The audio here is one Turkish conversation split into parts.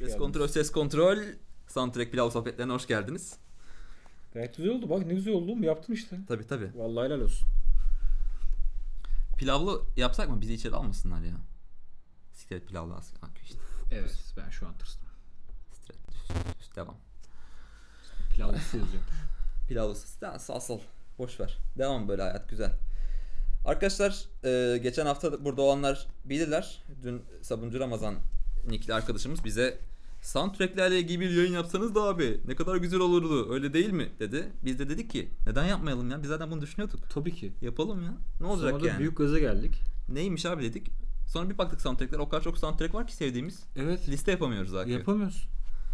Ses geldiniz. kontrol, ses kontrol. Soundtrack pilav sohbetlerine hoş geldiniz. Gayet güzel oldu. Bak ne güzel oldu mu? Yaptın işte. Tabi tabi. Vallahi helal olsun. Pilavlı yapsak mı? Bizi içeri almasınlar ya. Siklet pilavlı as- akıyor işte. Evet. Ben şu an tırstım. Düş, devam. Pilavlısı yazıyor. Pilavlısı. Ya, sal sal. Boş ver. Devam böyle hayat güzel. Arkadaşlar e, geçen hafta burada olanlar bilirler. Dün Sabuncu Ramazan nickli arkadaşımız bize soundtracklerle ilgili bir yayın yapsanız da abi ne kadar güzel olurdu öyle değil mi dedi. Biz de dedik ki neden yapmayalım ya biz zaten bunu düşünüyorduk. Tabii ki. Yapalım ya. Ne olacak Sonra yani? büyük gaza geldik. Neymiş abi dedik. Sonra bir baktık soundtrackler o kadar çok soundtrack var ki sevdiğimiz. Evet. Liste yapamıyoruz zaten. Yapamıyoruz.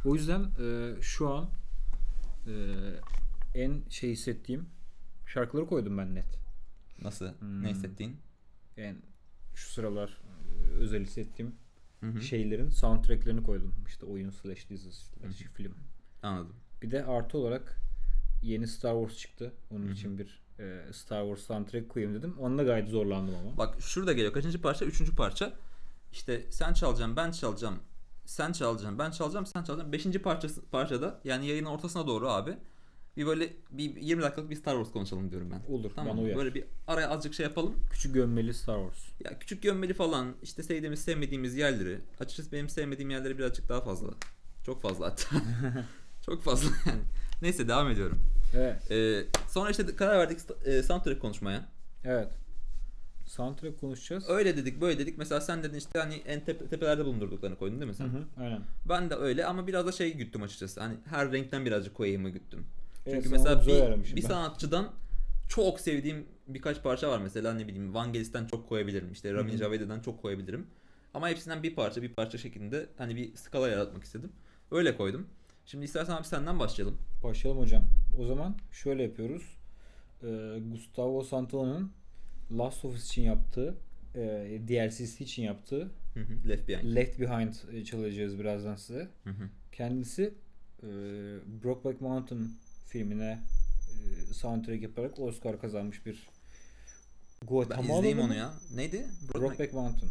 O yüzden e, şu an e, en şey hissettiğim şarkıları koydum ben net. Nasıl? Hmm. Ne hissettiğin? En şu sıralar e, özel hissettiğim Hı hı. şeylerin soundtracklerini koydum. İşte oyun slash dizi slash film. Anladım. Bir de artı olarak yeni Star Wars çıktı. Onun Hı hı. için bir e, Star Wars soundtrack koyayım dedim. Onunla gayet zorlandım ama. Bak şurada geliyor. Kaçıncı parça? Üçüncü parça. İşte sen çalacaksın, ben çalacağım. Sen çalacaksın, ben çalacağım, sen çalacaksın. Beşinci parçası, parçada yani yayının ortasına doğru abi. Bir böyle bir 20 dakikalık bir Star Wars konuşalım diyorum ben. Olur. Tamam bana uyar. Böyle bir araya azıcık şey yapalım. Küçük gömmeli Star Wars. Ya küçük gömmeli falan işte sevdiğimiz sevmediğimiz yerleri. Açıkçası benim sevmediğim yerleri birazcık daha fazla. Çok fazla hatta. Çok fazla yani. Neyse devam ediyorum. Evet. Ee, sonra işte karar verdik e, soundtrack konuşmaya. Evet. Soundtrack konuşacağız. Öyle dedik böyle dedik. Mesela sen dedin işte hani en tepe- tepelerde bulundurduklarını koydun değil mi Hı sen? hı, aynen. Ben de öyle ama biraz da şey güttüm açıkçası. Hani her renkten birazcık koyayım mı güttüm. Evet, Çünkü sana mesela bir, bir ben. sanatçıdan çok sevdiğim birkaç parça var mesela ne bileyim Vangelis'ten çok koyabilirim. İşte Ramin. Javedi'den çok koyabilirim. Ama hepsinden bir parça bir parça şeklinde hani bir skala yaratmak istedim. Öyle koydum. Şimdi istersen abi senden başlayalım. Başlayalım hocam. O zaman şöyle yapıyoruz. Ee, Gustavo Santaola'nın Last of Us için yaptığı, e, DLC'si için yaptığı Hı hı, Left Behind. Left Behind e, çalacağız birazdan size. Hı hı. Kendisi e, Brokeback Mountain filmine e, soundtrack yaparak Oscar kazanmış bir Ben Guatemala izleyeyim onu ya. Neydi? Brokeback. Brokeback Mountain.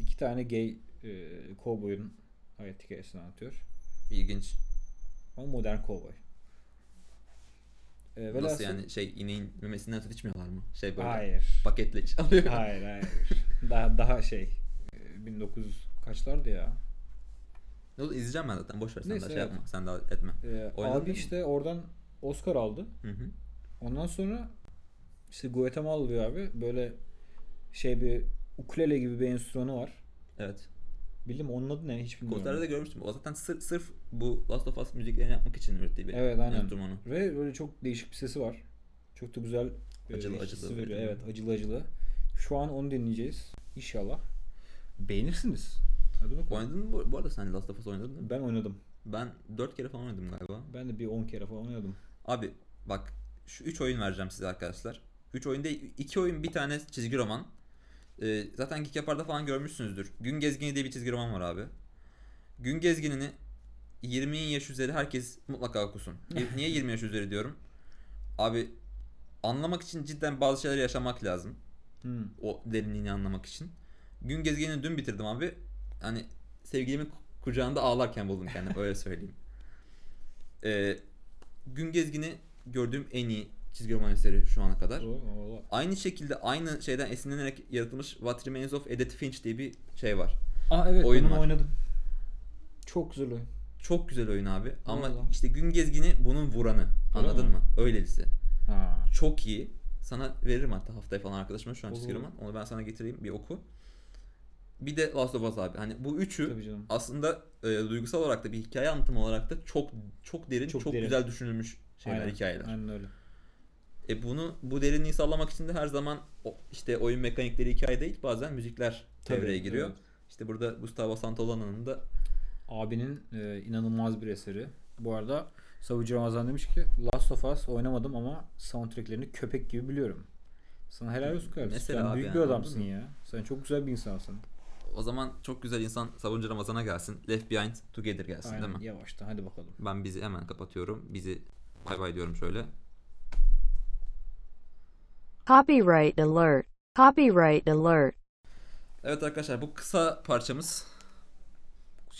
İki tane gay e, cowboy'un hayat hikayesini anlatıyor. İlginç. Ama modern cowboy. E, Nasıl velhasıl- yani şey ineğin memesinden tut içmiyorlar mı? Şey böyle Hayır. paketle iç alıyor. hayır hayır. Daha daha şey e, 1900 kaçlardı ya? Ne oldu izleyeceğim ben zaten boş ver sen Neyse, daha şey evet. yapma. Sen daha etme. E, Oynadın abi işte oradan Oscar aldı. Hı hı. Ondan sonra işte Guatemala diyor abi. Böyle şey bir ukulele gibi bir enstrümanı var. Evet. Bildim onun adı ne hiç bilmiyorum. Konserlerde görmüştüm. O zaten sır- sırf bu Last of Us müziklerini yapmak için ürettiği bir Evet aynen. enstrümanı. Ve böyle çok değişik bir sesi var. Çok da güzel e, Acılı, acılı veriyor. Evet acılı acılı. Şu an onu dinleyeceğiz. İnşallah. Beğenirsiniz. Hadi bakalım. Oynadın mı? Bu, bu arada sen Last of Us oynadın mi? Ben oynadım. Ben 4 kere falan oynadım galiba. Ben de bir 10 kere falan oynadım. Abi bak şu 3 oyun vereceğim size arkadaşlar. 3 oyun değil 2 oyun bir tane çizgi roman. Ee, zaten Geek Yapar'da falan görmüşsünüzdür. Gün Gezgini diye bir çizgi roman var abi. Gün Gezgini'ni 20 yaş üzeri herkes mutlaka okusun. Niye 20 yaş üzeri diyorum? Abi anlamak için cidden bazı şeyleri yaşamak lazım. Hmm. O derinliğini anlamak için. Gün gezgenini dün bitirdim abi. Hani sevgilimin ku- kucağında ağlarken buldum kendimi öyle söyleyeyim. Ee, gün gezgini gördüğüm en iyi çizgi roman eseri şu ana kadar. Doğru. Aynı şekilde aynı şeyden esinlenerek yaratılmış What Remains of Edith Finch diye bir şey var. Aa evet Oyun onu var. oynadım. Çok güzel oyun. Çok güzel oyun abi ama Vallahi. işte gün gezgini bunun vuranı. Öyle Anladın mi? mı? Öylesi. Ha. Çok iyi. Sana veririm hatta haftaya falan arkadaşıma şu an çizgi roman. Onu ben sana getireyim bir oku. Bir de Last of Us abi. Hani bu üçü aslında e, duygusal olarak da bir hikaye anlatımı olarak da çok çok derin, çok, Çok derin. güzel düşünülmüş şeyler, Aynen, hikayeler. Aynen öyle. E bunu bu derinliği sağlamak için de her zaman o, işte oyun mekanikleri hikaye değil, bazen müzikler devreye giriyor. evet. İşte burada Gustavo Santaolalla'nın da Abinin e, inanılmaz bir eseri. Bu arada Savucu Ramazan demiş ki Last of Us oynamadım ama soundtracklerini köpek gibi biliyorum. Sana helal olsun kardeşim. Mesela Sen büyük yani, bir adamsın ya. Sen çok güzel bir insansın. O zaman çok güzel insan Savuncu Ramazan'a gelsin. Left Behind Together gelsin değil Aynen mi? yavaştan hadi bakalım. Ben bizi hemen kapatıyorum. Bizi bay bay diyorum şöyle. Copyright alert. Copyright alert. Evet arkadaşlar bu kısa parçamız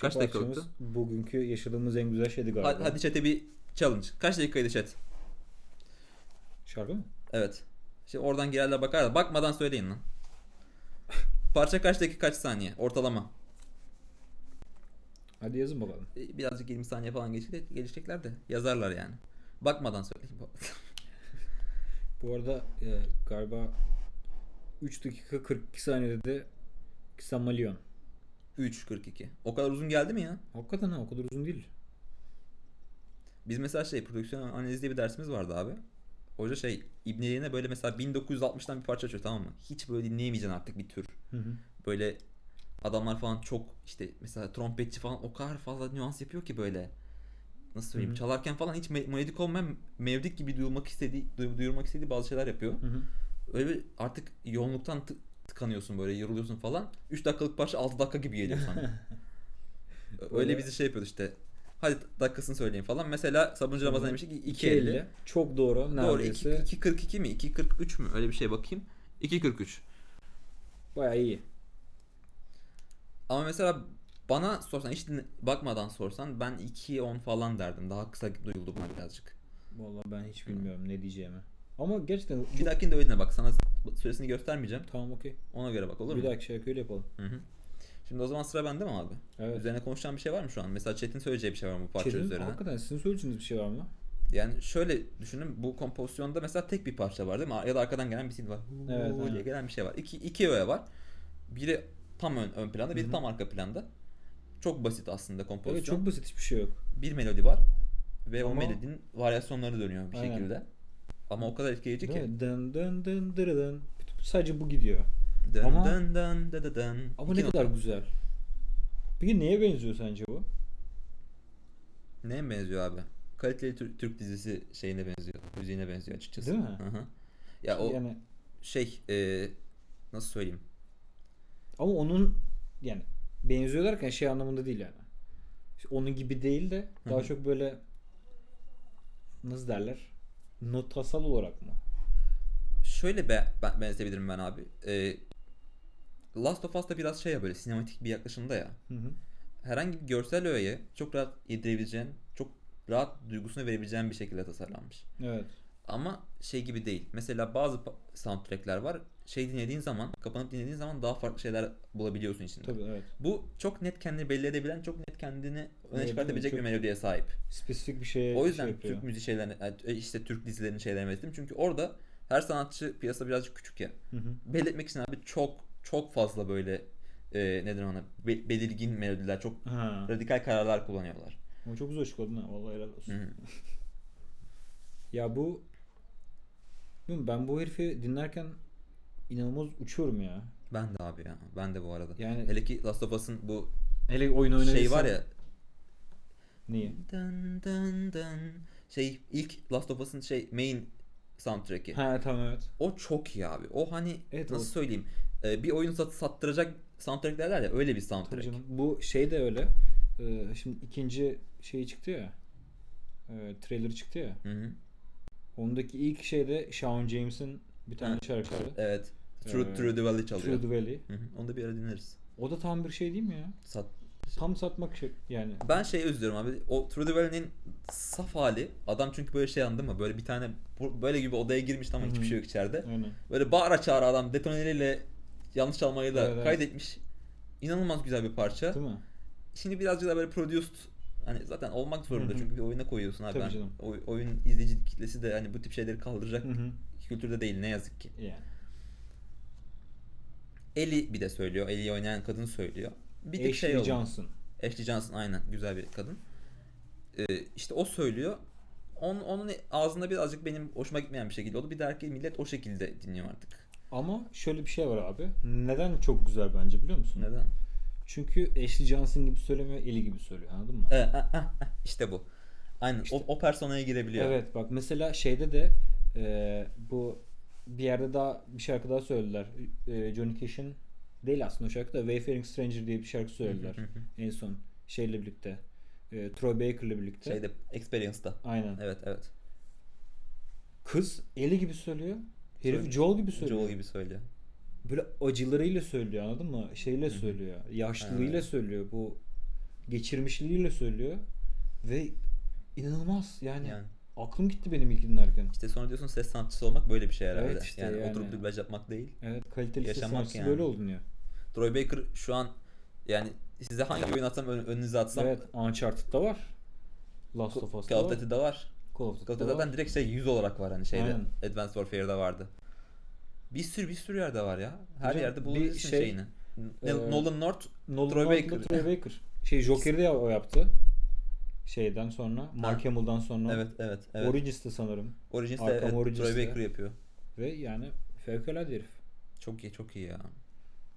Kaç dakikalıktı? parçamız Bugünkü yaşadığımız en güzel şeydi galiba. Hadi, hadi chat'e bir challenge. Kaç dakikaydı chat? Şarkı mı? Evet. Şimdi oradan girerler bakarlar. Bakmadan söyleyin lan. Parça kaç dakika kaç saniye? Ortalama. Hadi yazın bakalım. E, Birazcık 20 saniye falan geçecek, geçecekler de yazarlar yani. Bakmadan söyleyin. Bu arada e, galiba 3 dakika 42 saniyede de Xamalyon. 3.42. O kadar uzun geldi mi ya? Hakikaten ha o kadar uzun değil. Biz mesela şey prodüksiyon analizi diye bir dersimiz vardı abi. Hoca şey İbneliğine böyle mesela 1960'tan bir parça açıyor tamam mı? Hiç böyle dinleyemeyeceksin artık bir tür. Hı hı. Böyle adamlar falan çok işte mesela trompetçi falan o kadar fazla nüans yapıyor ki böyle. Nasıl söyleyeyim? Hı hı. Çalarken falan hiç me- melodik olmayan mevdik gibi duyulmak istediği duy- duyurmak istediği bazı şeyler yapıyor. Hı hı. Öyle bir artık yoğunluktan tı- tıkanıyorsun böyle yoruluyorsun falan. 3 dakikalık parça 6 dakika gibi geliyor sana. Öyle bizi şey yapıyordu işte. Hadi dakikasını söyleyin falan. Mesela Sabuncu Ramazan demişti ki 2.50. 2.50. Çok doğru. Doğru. Neredeyse. 2 2.42 mi? 2.43 mü? Öyle bir şey bakayım. 2.43. Bayağı iyi. Ama mesela bana sorsan hiç bakmadan sorsan ben 2.10 falan derdim. Daha kısa duyuldu bana birazcık. Vallahi ben hiç bilmiyorum ne diyeceğimi. Ama gerçekten Bir dahakinde öyle bak. Sana süresini göstermeyeceğim. Tamam okey. Ona göre bak olur Bir mu? dahaki şarkı öyle yapalım. Hı hı. Şimdi o zaman sıra bende mi abi? Evet. Üzerine konuşacağım bir şey var mı şu an? Mesela Chat'in söyleyeceği bir şey var mı bu parça Çetin, üzerine? hakikaten sizin söyleyeceğiniz bir şey var mı? Yani şöyle düşünün bu kompozisyonda mesela tek bir parça var değil mi? Ya da arkadan gelen bir synth var. Evet, diye gelen bir şey var. İki, iki öğe var. Biri tam ön, ön planda, biri Hı hı. tam arka planda. Çok basit aslında kompozisyon. Evet çok basit hiçbir şey yok. Bir melodi var ve o Ama- melodinin varyasyonları dönüyor bir Aynen. şekilde. Ama o kadar etkileyici ki. Dın dın dın dırı dın. Sadece bu gidiyor. Dın Ama- dın dın dı dı dın. Ama ne kadar güzel. Peki neye benziyor sence bu? Neye benziyor abi? Kaliteli Türk, Türk dizisi şeyine benziyor. Müziğine benziyor açıkçası. Değil mi? Hı hı. Ya o Yani şey e, nasıl söyleyeyim? ama onun yani benziyor derken şey anlamında değil yani. İşte onun gibi değil de daha Hı hı. çok böyle nasıl derler? Notasal olarak mı? Şöyle be, ben, benzetebilirim ben abi. Ee, Last of Us'ta biraz şey ya böyle sinematik bir yaklaşımda ya. Hı hı. Herhangi bir görsel öğeye çok rahat yedirebileceğin, rahat duygusunu verebileceğin bir şekilde tasarlanmış. Evet. Ama şey gibi değil. Mesela bazı soundtrackler var. Şey dinlediğin zaman, kapanıp dinlediğin zaman daha farklı şeyler bulabiliyorsun içinde. Tabii evet. Bu çok net kendini belli edebilen, çok net kendini öne çıkartabilecek bir melodiye sahip. Spesifik bir şeye O yüzden şey yapıyor. Türk müziği şeylerini, yani işte Türk dizilerinin şeylerini mesledim. Çünkü orada her sanatçı piyasa birazcık küçük ya. Hı hı. belli etmek için abi çok çok fazla böyle e, nedir ona be- belirgin melodiler çok Ha. radikal kararlar kullanıyorlar. Ama çok güzel açıkladın ha. Vallahi helal olsun. Hı. Ya bu ben bu herifi dinlerken inanılmaz uçuyorum ya. Ben de abi ya. Ben de bu arada. Yani Hele ki Last of Us'ın bu hele oyun oynadıysan şey var ya Niye? dın dın dın şey ilk Last of Us'ın şey main soundtrack'i. Ha tamam evet. O çok iyi abi. O hani Evet, nasıl o- söyleyeyim? E, bir oyun sat, sattıracak soundtrack derler ya öyle bir Tabii soundtrack. canım. Bu şey de öyle. Ee, şimdi ikinci şeyi çıktı ya. E, trailer çıktı ya. Hı hı. Ondaki ilk şeyde Shawn James'in bir tane şarkısı. Evet. True, Ee, True the Valley çalıyor. Through the Valley. Hı hı. Onu da bir ara dinleriz. O da tam bir şey değil mi ya? Sat, Tam satmak şey yani. Ben şey özlüyorum abi. O True the Valley'nin saf hali. Adam çünkü böyle şey anladın mı? Böyle bir tane böyle gibi odaya girmiş ama hiçbir şey yok içeride. Aynen. Böyle bağıra çağıra adam detoneleriyle yanlış çalmayı da Evet, evet. kaydetmiş. İnanılmaz güzel bir parça. Değil mi? Şimdi birazcık da böyle produced hani zaten olmak zorunda çünkü bir oyuna koyuyorsun abi. Tabii Ben, canım. oy- oyun izleyici kitlesi de hani bu tip şeyleri kaldıracak Hı hı. kültürde değil ne yazık ki. Yani. Ellie bir de söylüyor. Ellie'yi oynayan kadın söylüyor. Bir tek Ashley şey oldu. Johnson. Ashley Johnson aynen güzel bir kadın. Ee, işte o söylüyor. Onun, onun ağzında birazcık benim hoşuma gitmeyen bir şekilde oldu. Bir de millet o şekilde dinliyor artık. Ama şöyle bir şey var abi. Neden çok güzel bence biliyor musun? Neden? Çünkü Ashley Johnson gibi söylemiyor, Eli gibi söylüyor. Anladın mı? Evet, ah, ah, ah, işte bu. Aynen İşte- o, o personaya girebiliyor. Evet bak mesela şeyde de e, bu bir yerde daha bir şarkı daha söylediler. E, Johnny Cash'in değil aslında o şarkı da Wayfaring Stranger diye bir şarkı söylediler. En son şeyle birlikte. E, Troy Baker'la birlikte. Şeyde Experience'da. Aynen. Evet evet. Kız Eli gibi söylüyor. Herif Joel gibi söylüyor. Joel gibi söylüyor. Böyle acılarıyla söylüyor anladın mı? Şeyle hı. söylüyor. Yaşlılığıyla Evet. söylüyor. Bu geçirmişliğiyle söylüyor ve inanılmaz yani, Yani. aklım gitti benim ilk dinlerken. İşte sonra diyorsun ses sanatçısı olmak böyle bir şey herhalde. Evet işte yani, yani. oturup dublaj yapmak değil. Evet kaliteli ses sanatçısı yani. böyle oldun ya. Troy Baker şu an yani size hangi oyun atsam ön- önünüze atsam Evet Uncharted'da var. Last of Us'ta Call of var. Duty'de var. Call of Call of Duty'de Duty zaten direkt şey 100 olarak var hani şeyde. Aynen. Advanced Warfare'da vardı. Bir sürü bir sürü yerde var ya. Her Hocam, yerde bulabilirsin şey, şeyini. E, Nolan North Nolan Troy Baker. Troy Baker. Şey Joker'i de o yaptı. Şeyden sonra, Mark Ha. Hamill'dan sonra. Evet evet evet. Origins'ti sanırım. Origins de Arkham evet, Origins'te. Troy Baker yapıyor. Ve yani fevkalade herif. Çok iyi çok iyi ya.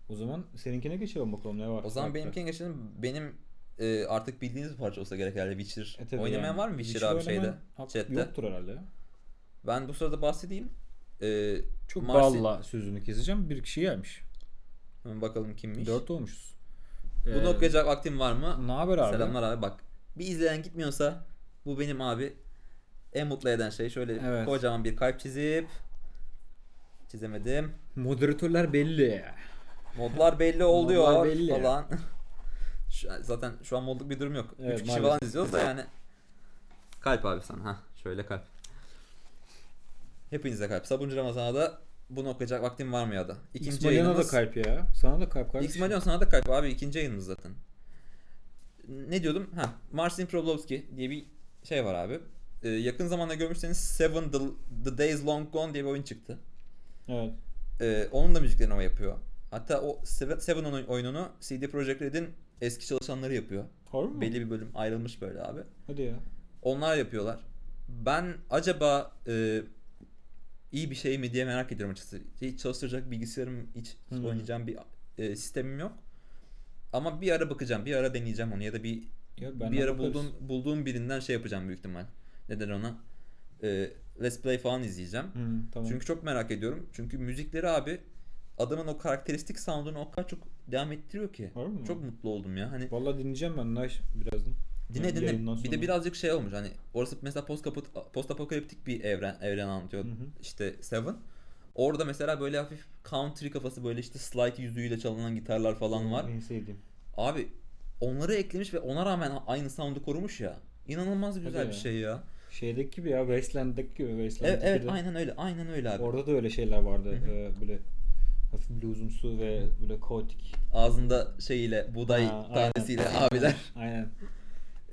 O zaman seninkine geçelim bakalım ne var. O zaman benimkine geçelim. Benim e, artık bildiğiniz bir parça olsa gerek herhalde Witcher. E Oynamayan yani. var mı Witcher, abi şeyde? Chat'te. Yoktur herhalde. ya. Ben bu sırada bahsedeyim. E, Çok Marsi- balla sözünü keseceğim. Bir kişi gelmiş. Hemen bakalım kimmiş. Dört olmuşuz. Bunu Ee, okuyacak vaktim var mı? Ne haber abi? Selamlar abi bak. Bir izleyen gitmiyorsa bu benim abi en mutlu eden şey. Şöyle Evet. kocaman bir kalp çizip çizemedim. Moderatörler belli. Modlar belli oluyor Modlar belli. falan. Şu- zaten şu an modluk bir durum yok. Evet, 3 kişi maalesef. falan izliyoruz da yani. Kalp abi sana. Ha şöyle kalp. Hepinize kalp. Sabuncu Ramazan'a da bunu okuyacak vaktim var mı ya da? İkinci İsmail'e da kalp ya. Sana da kalp kardeşim. Milyon sana da kalp abi ikinci yayınımız zaten. Ne diyordum? Ha, Marcin Problowski diye bir şey var abi. Ee, yakın zamanda görmüşseniz Seven the, the Days Long Gone diye bir oyun çıktı. Evet. Ee, onun da müziklerini o yapıyor. Hatta o Seven, Seven oyun- oyununu CD Projekt Red'in eski çalışanları yapıyor. Harbi mi? Belli bir bölüm ayrılmış böyle abi. Hadi ya. Onlar yapıyorlar. Ben acaba e, iyi bir şey mi diye merak ediyorum açıkçası. Hiç çalıştıracak bilgisayarım, hiç Hmm. oynayacağım bir e, sistemim yok. Ama bir ara bakacağım, bir ara deneyeceğim onu ya da bir Ya bir ara bakarız. bulduğum bulduğum birinden şey yapacağım büyük ihtimal. Neden ona? E, Let's Play falan izleyeceğim. Hı, tamam. Çünkü çok merak ediyorum. Çünkü müzikleri abi adamın o karakteristik sound'unu o kadar çok devam ettiriyor ki. Harbi mi? Çok mutlu oldum ya. Hani Vallahi dinleyeceğim ben Naş birazdan. Dinle Yani dinle. yayından Bir de sonra. birazcık şey olmuş hani orası mesela post post apokaliptik bir evren evren anlatıyor. Hı hı. İşte Seven. Orada mesela böyle hafif country kafası böyle işte slide yüzüğüyle çalınan gitarlar falan var. En sevdiğim. Abi onları eklemiş ve ona rağmen aynı sound'u korumuş ya. İnanılmaz güzel Hadi bir şey ya. Şeydeki gibi ya Wasteland'daki gibi Evet, Wasteland'daki evet de. aynen öyle. Aynen öyle abi. Orada da öyle şeyler vardı. Hı hı. Ee, böyle hafif bluesumsu ve böyle kaotik. Ağzında şeyiyle buğday Ha, aynen. tanesiyle abiler. Aynen.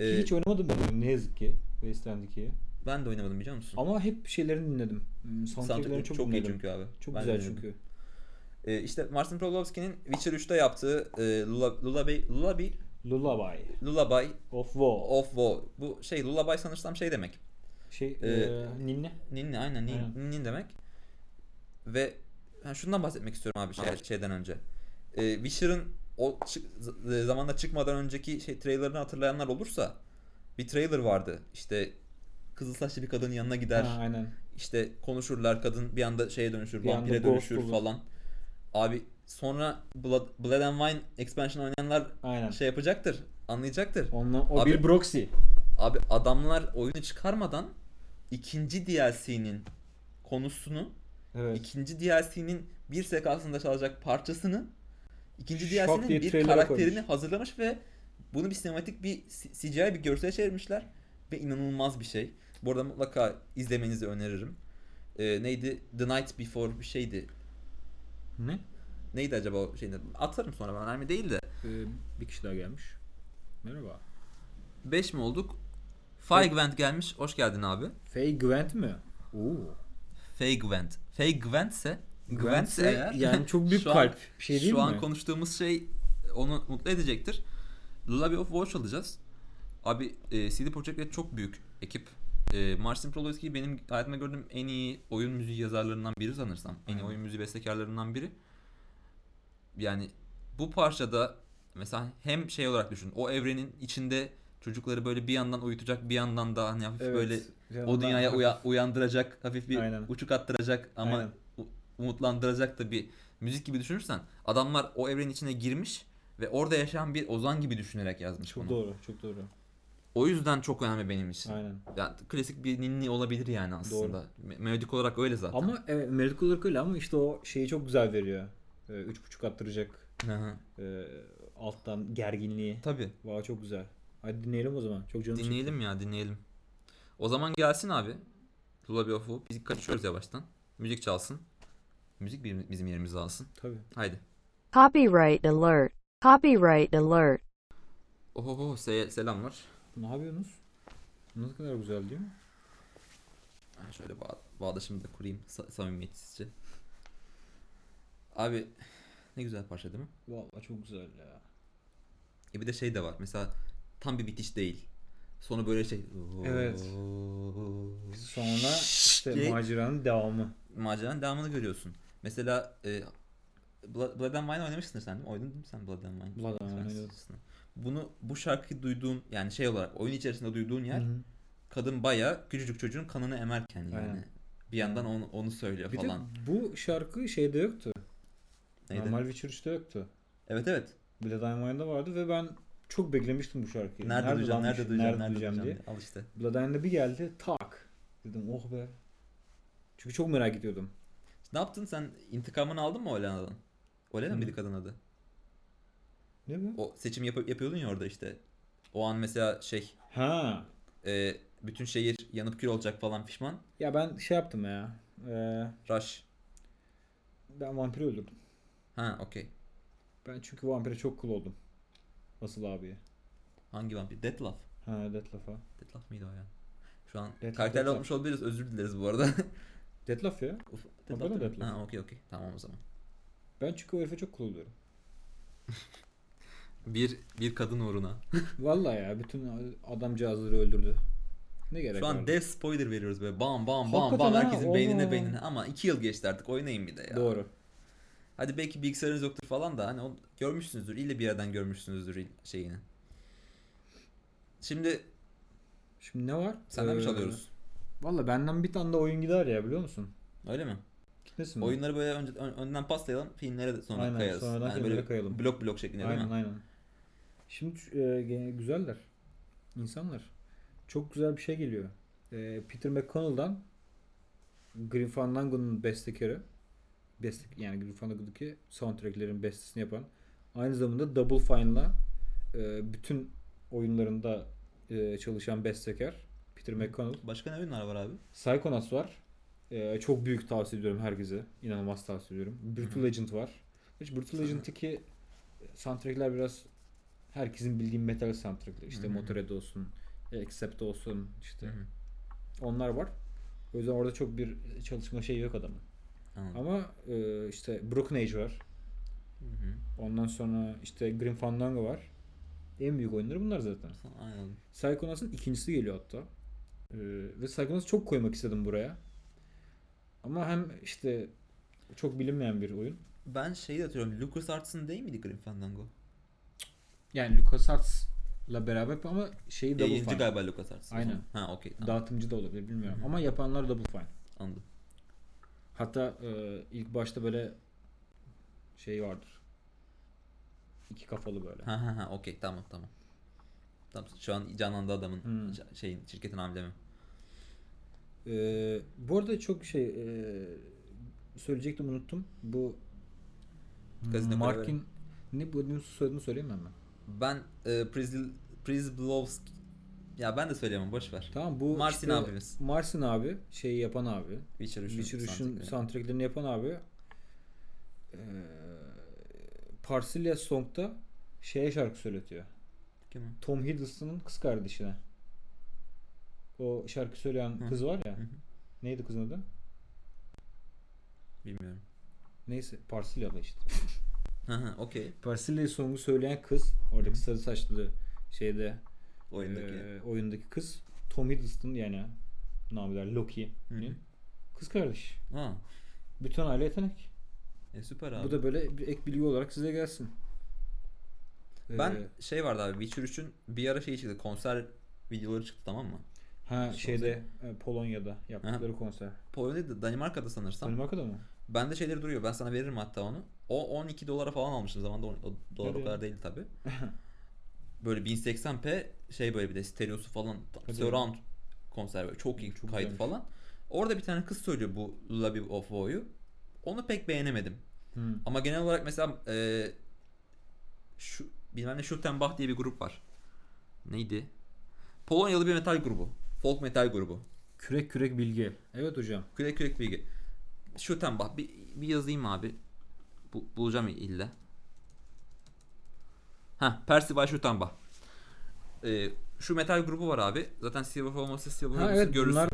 Ee, Hiç oynamadım ben ne yazık ki Wasteland'deki. ben de oynamadım biliyor musun? Ama hep şeylerini dinledim. Hmm, Soundtracklerini Soundtrack çok, çok, iyi dinledim. çünkü abi. Çok Ben güzel dinledim. çünkü. Ee, işte Marcin Prolowski'nin Witcher 3'te yaptığı e, Lullaby, Lullaby, Lullaby Lullaby of War. of Woe. Bu şey Lullaby sanırsam şey demek. Şey Ee, e, ninni. Ninni aynen nin, Aynen. ninni demek. Ve yani şundan bahsetmek istiyorum abi şey, şeyden önce. Ee, Witcher'ın o çık, z- zamanda çıkmadan önceki şey trailerını hatırlayanlar olursa bir trailer vardı. İşte kızıl saçlı bir kadının yanına gider. Ha, aynen. İşte konuşurlar kadın bir anda şeye dönüşür, Bir vampire dönüşür olur. falan. Abi sonra Blood, Blood and Wine expansion oynayanlar Aynen. şey yapacaktır, anlayacaktır. Onunla, o Abi- bir proxy. Abi adamlar oyunu çıkarmadan ikinci DLC'nin konusunu, Evet. ikinci DLC'nin bir sekansında çalacak parçasını, ikinci DLC'nin bir karakterini koymuş. hazırlamış ve bunu bir sinematik bir CGI bir görsele çevirmişler ve inanılmaz bir şey. Bu arada mutlaka izlemenizi öneririm. Ee, neydi? The Night Before bir şeydi. Ne? Neydi acaba o şeyin adı? Atarım sonra ben önemli değil de. Ee, bir kişi daha gelmiş. Merhaba. 5 mi olduk? Faye Gwent gelmiş. Hoş geldin abi. Faye Gwent mi? Oo. Faye Gwent. Faye Gwent'se Gwent'se eğer yani çok büyük şu kalp. Bir şey değil Şu mi? an konuştuğumuz şey onu mutlu edecektir. Lullaby of War çalacağız. Abi e, CD Projekt Red çok büyük ekip. E, Marcin Prolowski benim hayatımda gördüğüm en iyi oyun müziği yazarlarından biri sanırsam. En iyi oyun müziği bestekarlarından biri. Yani bu parçada mesela hem şey olarak düşün. O evrenin içinde çocukları böyle bir yandan uyutacak bir yandan da hani hafif Evet. böyle o dünyaya hafif- uya- uyandıracak, hafif bir Aynen. uçuk attıracak ama Aynen. Umutlandıracak da bir müzik gibi düşünürsen adamlar o evrenin içine girmiş ve orada yaşayan bir ozan gibi düşünerek yazmış Çok bunu. doğru, çok doğru. O yüzden çok önemli benim için. Aynen. Yani klasik bir ninni olabilir yani aslında. Me- Melodik olarak öyle zaten. Ama evet, melodik olarak öyle ama işte o şeyi çok güzel veriyor. Ee, üç buçuk attıracak. Hı. Ee, alttan gerginliği. Tabii. Vay çok güzel. Hadi dinleyelim o zaman. Çok canım. Dinleyelim ya dinleyelim. O zaman gelsin abi. Lullaby of Hope. Biz kaçıyoruz yavaştan. Müzik çalsın. Müzik bizim yerimizi alsın. Tabii. Haydi. Copyright alert. Copyright alert. Ohoho se- selamlar. Ne yapıyorsunuz? Ne kadar güzel değil mi? Ha, Şöyle bağ- bağdaşımı da kurayım sa- samimiyetsizce. Abi ne güzel parça değil mi? Vallahi çok güzel ya. E bir de şey de var. Mesela tam bir bitiş değil. Sonu böyle şey. Evet. Sonra işte Şey- maceranın devamı. maceranın devamını görüyorsun. Mesela e, Blood, Blood and Wine oynamışsın sen değil mi? Oynadın mi sen Blood and Wine? Blood and Wine oynadım. Bunu bu şarkıyı duyduğun yani şey olarak oyun içerisinde duyduğun yer Hı hı. kadın baya küçücük çocuğun kanını emerken yani. Aynen. Bir yandan onu, onu söylüyor Bir falan. de bu şarkı şeyde yoktu. Neydi? Normal Witcher 3'te yoktu. Evet evet. Blood and Wine'da vardı ve ben çok beklemiştim bu şarkıyı. Nerede, duyacağım, lan bu nerede duyacağım, nerede nerede duyacağım duyacağım diye. diye. Al işte. Blood and bir geldi tak. Dedim oh be. Çünkü çok merak ediyordum. Ne yaptın sen? İntikamını aldın mı Olena'dan? Olena mıydı kadın adı? Ne bu? O seçim yap- yapıyordun ya orada işte. O an mesela şey Ha. e, bütün şehir yanıp kül olacak falan pişman. Ya ben şey yaptım ya. Ee, Rush. ben vampiri öldürdüm. Ha okey. Ben çünkü vampire çok cool oldum. Asıl abiye. Hangi vampir? Deathloaf. Ha Deathloaf'a. Deathloaf mıydı o ya? Şu an Deathloaf, karakterle Deathloaf. olmuş olabiliriz. Özür dileriz bu arada. Deathloaf ya. Uf, mi değil mi? Deathloaf? Ha okey okey. Tamam o zaman. Ben çünkü o herife çok cool oluyorum. Bir bir kadın uğruna. Vallahi ya bütün adamcağızları öldürdü. Ne gerek Şu an vardı? dev spoiler veriyoruz böyle bam bam bam Hakikaten bam ha, herkesin oha. beynine beynine ama iki yıl geçti artık oynayın bir de ya. Doğru. Hadi belki bilgisayarınız yoktur falan da hani o, görmüşsünüzdür. İlle bir yerden görmüşsünüzdür il- şeyini. Şimdi Şimdi ne var? senden mi Ee, çalıyoruz? Valla benden bir tane de oyun gider ya biliyor musun? Öyle mi? Gitmesin mi? Oyunları böyle önce, ön- önden paslayalım, filmlere de sonra Aynen, kayarız. sonradan Yani böyle kayalım. Blok blok şeklinde değil Aynen mi? aynen. Şimdi e, güzeller. İnsanlar. Çok güzel bir şey geliyor. E, Peter McConnell'dan Grim Fandango'nun bestekarı beste, yani Grim Fandango'daki soundtracklerin bestesini yapan aynı zamanda Double Fine'la e, bütün oyunlarında e, çalışan bestekar Peter McConnell. Başka ne oyunlar var abi? Psychonauts var. Ee, çok büyük tavsiye ediyorum herkese. İnanılmaz tavsiye ediyorum. Brutal Hı hı. Legend var. Hiç Brutal Legend'daki soundtrackler biraz herkesin bildiği metal soundtrackler. İşte. Motorhead olsun, Accept olsun işte. Onlar var. O yüzden orada çok bir çalışma şeyi yok adamın. Anladım. Ama e, işte Broken Age var. Hı hı. Ondan sonra işte Grim Fandango var. En büyük oyunları bunlar zaten. Aynen. Psychonauts'ın ikincisi geliyor hatta. Ee, ve Psychonauts'ı çok koymak istedim buraya. Ama hem işte çok bilinmeyen bir oyun. Ben şeyi de hatırlıyorum. LucasArts'ın değil miydi Grim Fandango? Yani LucasArts'la beraber ama şeyi Double Yayıncı Fine. galiba LucasArts. Aynen. Ha okey. Tamam. Dağıtımcı da olabilir bilmiyorum. Hı hı. Ama yapanlar Double Fine. Anladım. Hatta e, ilk başta böyle şey vardır. İki kafalı böyle. Ha ha ha okey tamam tamam. Tamam şu an canlandı adamın Hmm. şeyin şirketin amblemi. Ee, bu arada çok şey e, söyleyecektim unuttum. Bu Gazino Mark'in ne bu soyadını söyleyeyim mi hemen? Ben e, Prizl Prizlovski ya ben de söyleyemem boş ver. Tamam bu Marcin işte abimiz. Marcin abi şeyi yapan abi. Witcher 3'ün Witcher 3'ün soundtrackleri. soundtracklerini yapan abi. Ee, Parsilia Song'da şeye şarkı söyletiyor. Kim? Tom Hiddleston'ın kız kardeşine. O şarkı söyleyen Hı. kız var ya. Hı. Neydi kızın adı? Bilmiyorum. Neyse Parsilya'da işte. Ha ha okey. Parsilia Song'u söyleyen kız. Oradaki sarı saçlı şeyde Oyundaki. e, oyundaki kız. Tom Hiddleston yani nameler Hı Loki'nin kız kardeş. Ha. Bütün aile yetenek. E, süper abi. Bu da böyle bir ek bilgi olarak size gelsin. Ben Ee, şey vardı abi Witcher 3'ün bir ara şey çıktı. Konser videoları çıktı tamam mı? ha şeyde e, Polonya'da yaptıkları konser. Polonya'da Danimarka'da sanırsam. Danimarka'da mı? Bende şeyleri duruyor. Ben sana veririm hatta onu. O 12 dolara falan almıştım zamanında. O, dolar Hadi o ya. kadar değil tabi. böyle 1080p şey böyle bir de stereosu falan Hadi surround konser böyle çok iyi Çok kaydı güzelmiş. falan. Orada bir tane kız söylüyor bu Lullaby of Woe'yu. Onu pek beğenemedim. Hı. Ama genel olarak mesela e, şu bilmem ne Schuttenbach diye bir grup var. Neydi? Polonyalı bir metal grubu. Folk metal grubu. Kürek kürek bilgi. Evet hocam. Kürek kürek bilgi. Schuttenbach bir, bir yazayım abi. Bu, bulacağım illa. Ha, Percival Schuttenbach. Ee, şu metal grubu var abi. Zaten Silver Formosa Silver Ha evet görürsün. bunlar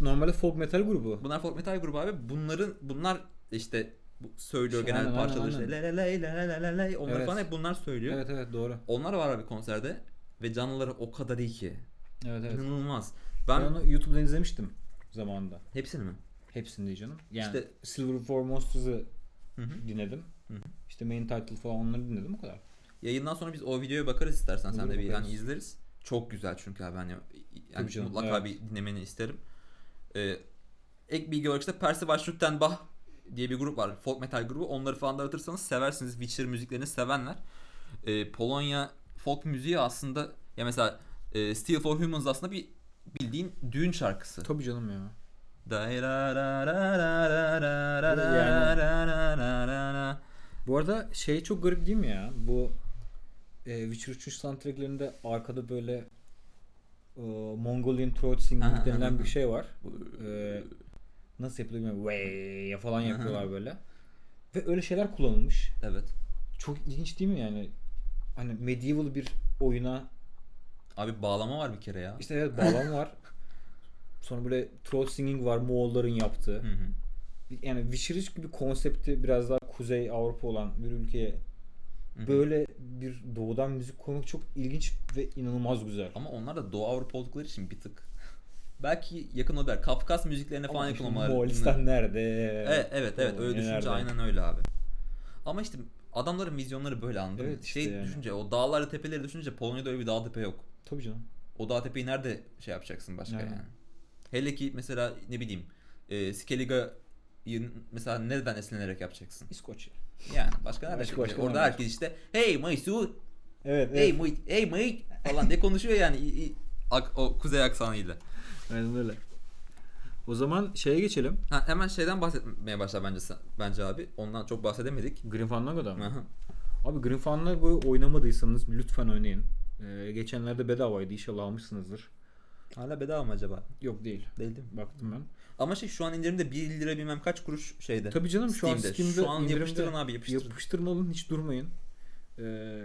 normalde folk metal grubu. Bunlar folk metal grubu abi. Bunların bunlar işte bu söylüyor Şey, genel aynen, aynen, parçaları işte. Le le le le le le le. Onlar Evet. falan hep bunlar söylüyor. Evet evet doğru. Onlar var abi konserde ve canlıları o kadar iyi ki. Evet evet. İnanılmaz. Ben, Ben, onu YouTube'dan izlemiştim zamanında. hepsini mi? Hepsini değil canım. Yani İşte- Silver for Monsters'ı dinledim. Hı hı. İşte main title falan onları dinledim o kadar. Yayından sonra biz o videoya bakarız istersen sen Olur, de bir bakarız. hani izleriz. Çok güzel çünkü abi hani yani mutlaka evet. bir dinlemeni isterim. Ee, ek bilgi olarak işte Percival Schuttenbach diye bir grup var. Folk metal grubu. Onları falan da aratırsanız seversiniz. Witcher müziklerini sevenler. Ee, Polonya folk müziği aslında ya mesela e, Steel for Humans aslında bir bildiğin düğün şarkısı. Tabii canım ya. Yani Bu arada şey çok garip değil mi ya? Bu e, Witcher 3 soundtracklerinde arkada böyle e, Mongolian throat singing denilen bir şey var. E, nasıl yapılıyor bilmiyorum. Way falan yapıyorlar böyle. Ve öyle şeyler kullanılmış. evet. Çok ilginç değil mi yani? Hani medieval bir oyuna Abi bağlama var bir kere ya. işte evet bağlam var. Sonra böyle throat singing var Moğolların yaptığı. Hı hı. Yani Witcher 3 gibi konsepti biraz daha Kuzey Avrupa olan bir ülkeye Hı hı. böyle bir doğudan müzik koymak çok ilginç ve inanılmaz güzel. Ama onlar da Doğu Avrupa oldukları için bir tık. Belki yakın olabilir. Kafkas müziklerine falan Ama yakın işte olmaları. Moğolistan nerede? Evet evet, evet öyle düşünce nerede? aynen öyle abi. Ama işte adamların vizyonları böyle anladın mı? Evet işte şey yani. düşünce o dağları tepeleri düşünce Polonya'da öyle bir dağ tepe yok. Tabii canım. O dağ tepeyi nerede şey yapacaksın başka Aynen. yani. Hele ki mesela ne bileyim e, Skellige mesela nereden esinlenerek yapacaksın? İskoçya. Yani başka nerede? Başka- başka Orada herkes işte hey Maysu Evet, hey evet. mate hey mate falan diye konuşuyor yani İ- İ- ak- o kuzey aksanıyla. Aynen öyle. O zaman şeye geçelim. Ha, hemen şeyden bahsetmeye başla bence bence abi. Ondan çok bahsedemedik. Grim Fandango'dan mı? Abi Grim Fandango'yu oynamadıysanız lütfen oynayın. Ee, geçenlerde bedavaydı. İnşallah almışsınızdır. Hala bedava mı acaba? Yok değil. Değil değil mi? Baktım ben. Ama şey şu an indirimde 1 lira bilmem kaç kuruş şeyde. Tabii canım şu an Steam'de. Steam'de Şu an yapıştırın abi yapıştırın. Yapıştırın alın hiç durmayın. Ee,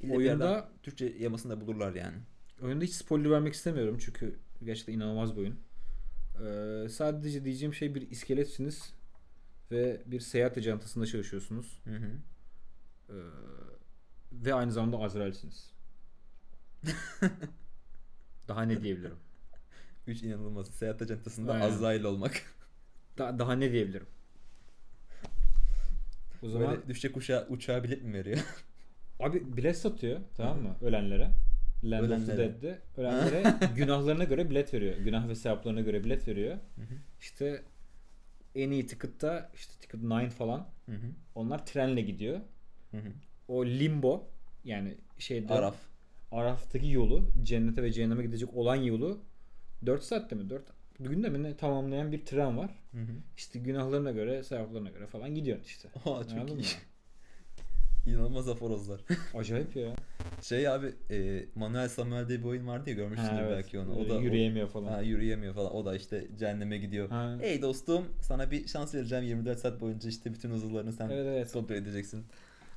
İlle oyunda Türkçe yamasını da bulurlar yani. oyunda hiç spoiler vermek istemiyorum çünkü gerçekten inanılmaz bir oyun. Ee, sadece diyeceğim şey bir iskeletsiniz ve bir seyahat ajantasında çalışıyorsunuz. Hı hı. Ee, ve aynı zamanda Azrail'siniz. Daha ne diyebilirim? 3 inanılmaz. Seyahat ajantasında Aynen. Azrail olmak. Da- daha ne diyebilirim? O zaman Böyle düşecek uçağa, uçağa bilet mi veriyor? abi bilet satıyor tamam mı ölenlere? Ölenlere. Dead'de ölenlere günahlarına göre bilet veriyor. Günah ve sevaplarına göre bilet veriyor. hı. İşte en iyi ticket'ta işte ticket 9 falan Hı hı. onlar trenle gidiyor. Hı hı. O limbo yani şeyde Araf. Araf'taki yolu cennete ve cehenneme gidecek olan yolu 4 saatte mi 4 günde mi ne tamamlayan bir tren var. Hı hı. İşte günahlarına göre, sevaplarına göre falan gidiyorsun işte. Oha, çok Anladın iyi. mı? İnanılmaz aforozlar. Acayip ya. Şey abi e, Manuel Samuel diye bir oyun vardı ya görmüşsündür evet. belki onu. O Öyle da yürüyemiyor falan. Ha, yürüyemiyor falan. O da işte cehenneme gidiyor. Ha. Hey dostum sana bir şans vereceğim 24 saat boyunca işte bütün uzuvlarını sen Evet, evet. kontrol edeceksin.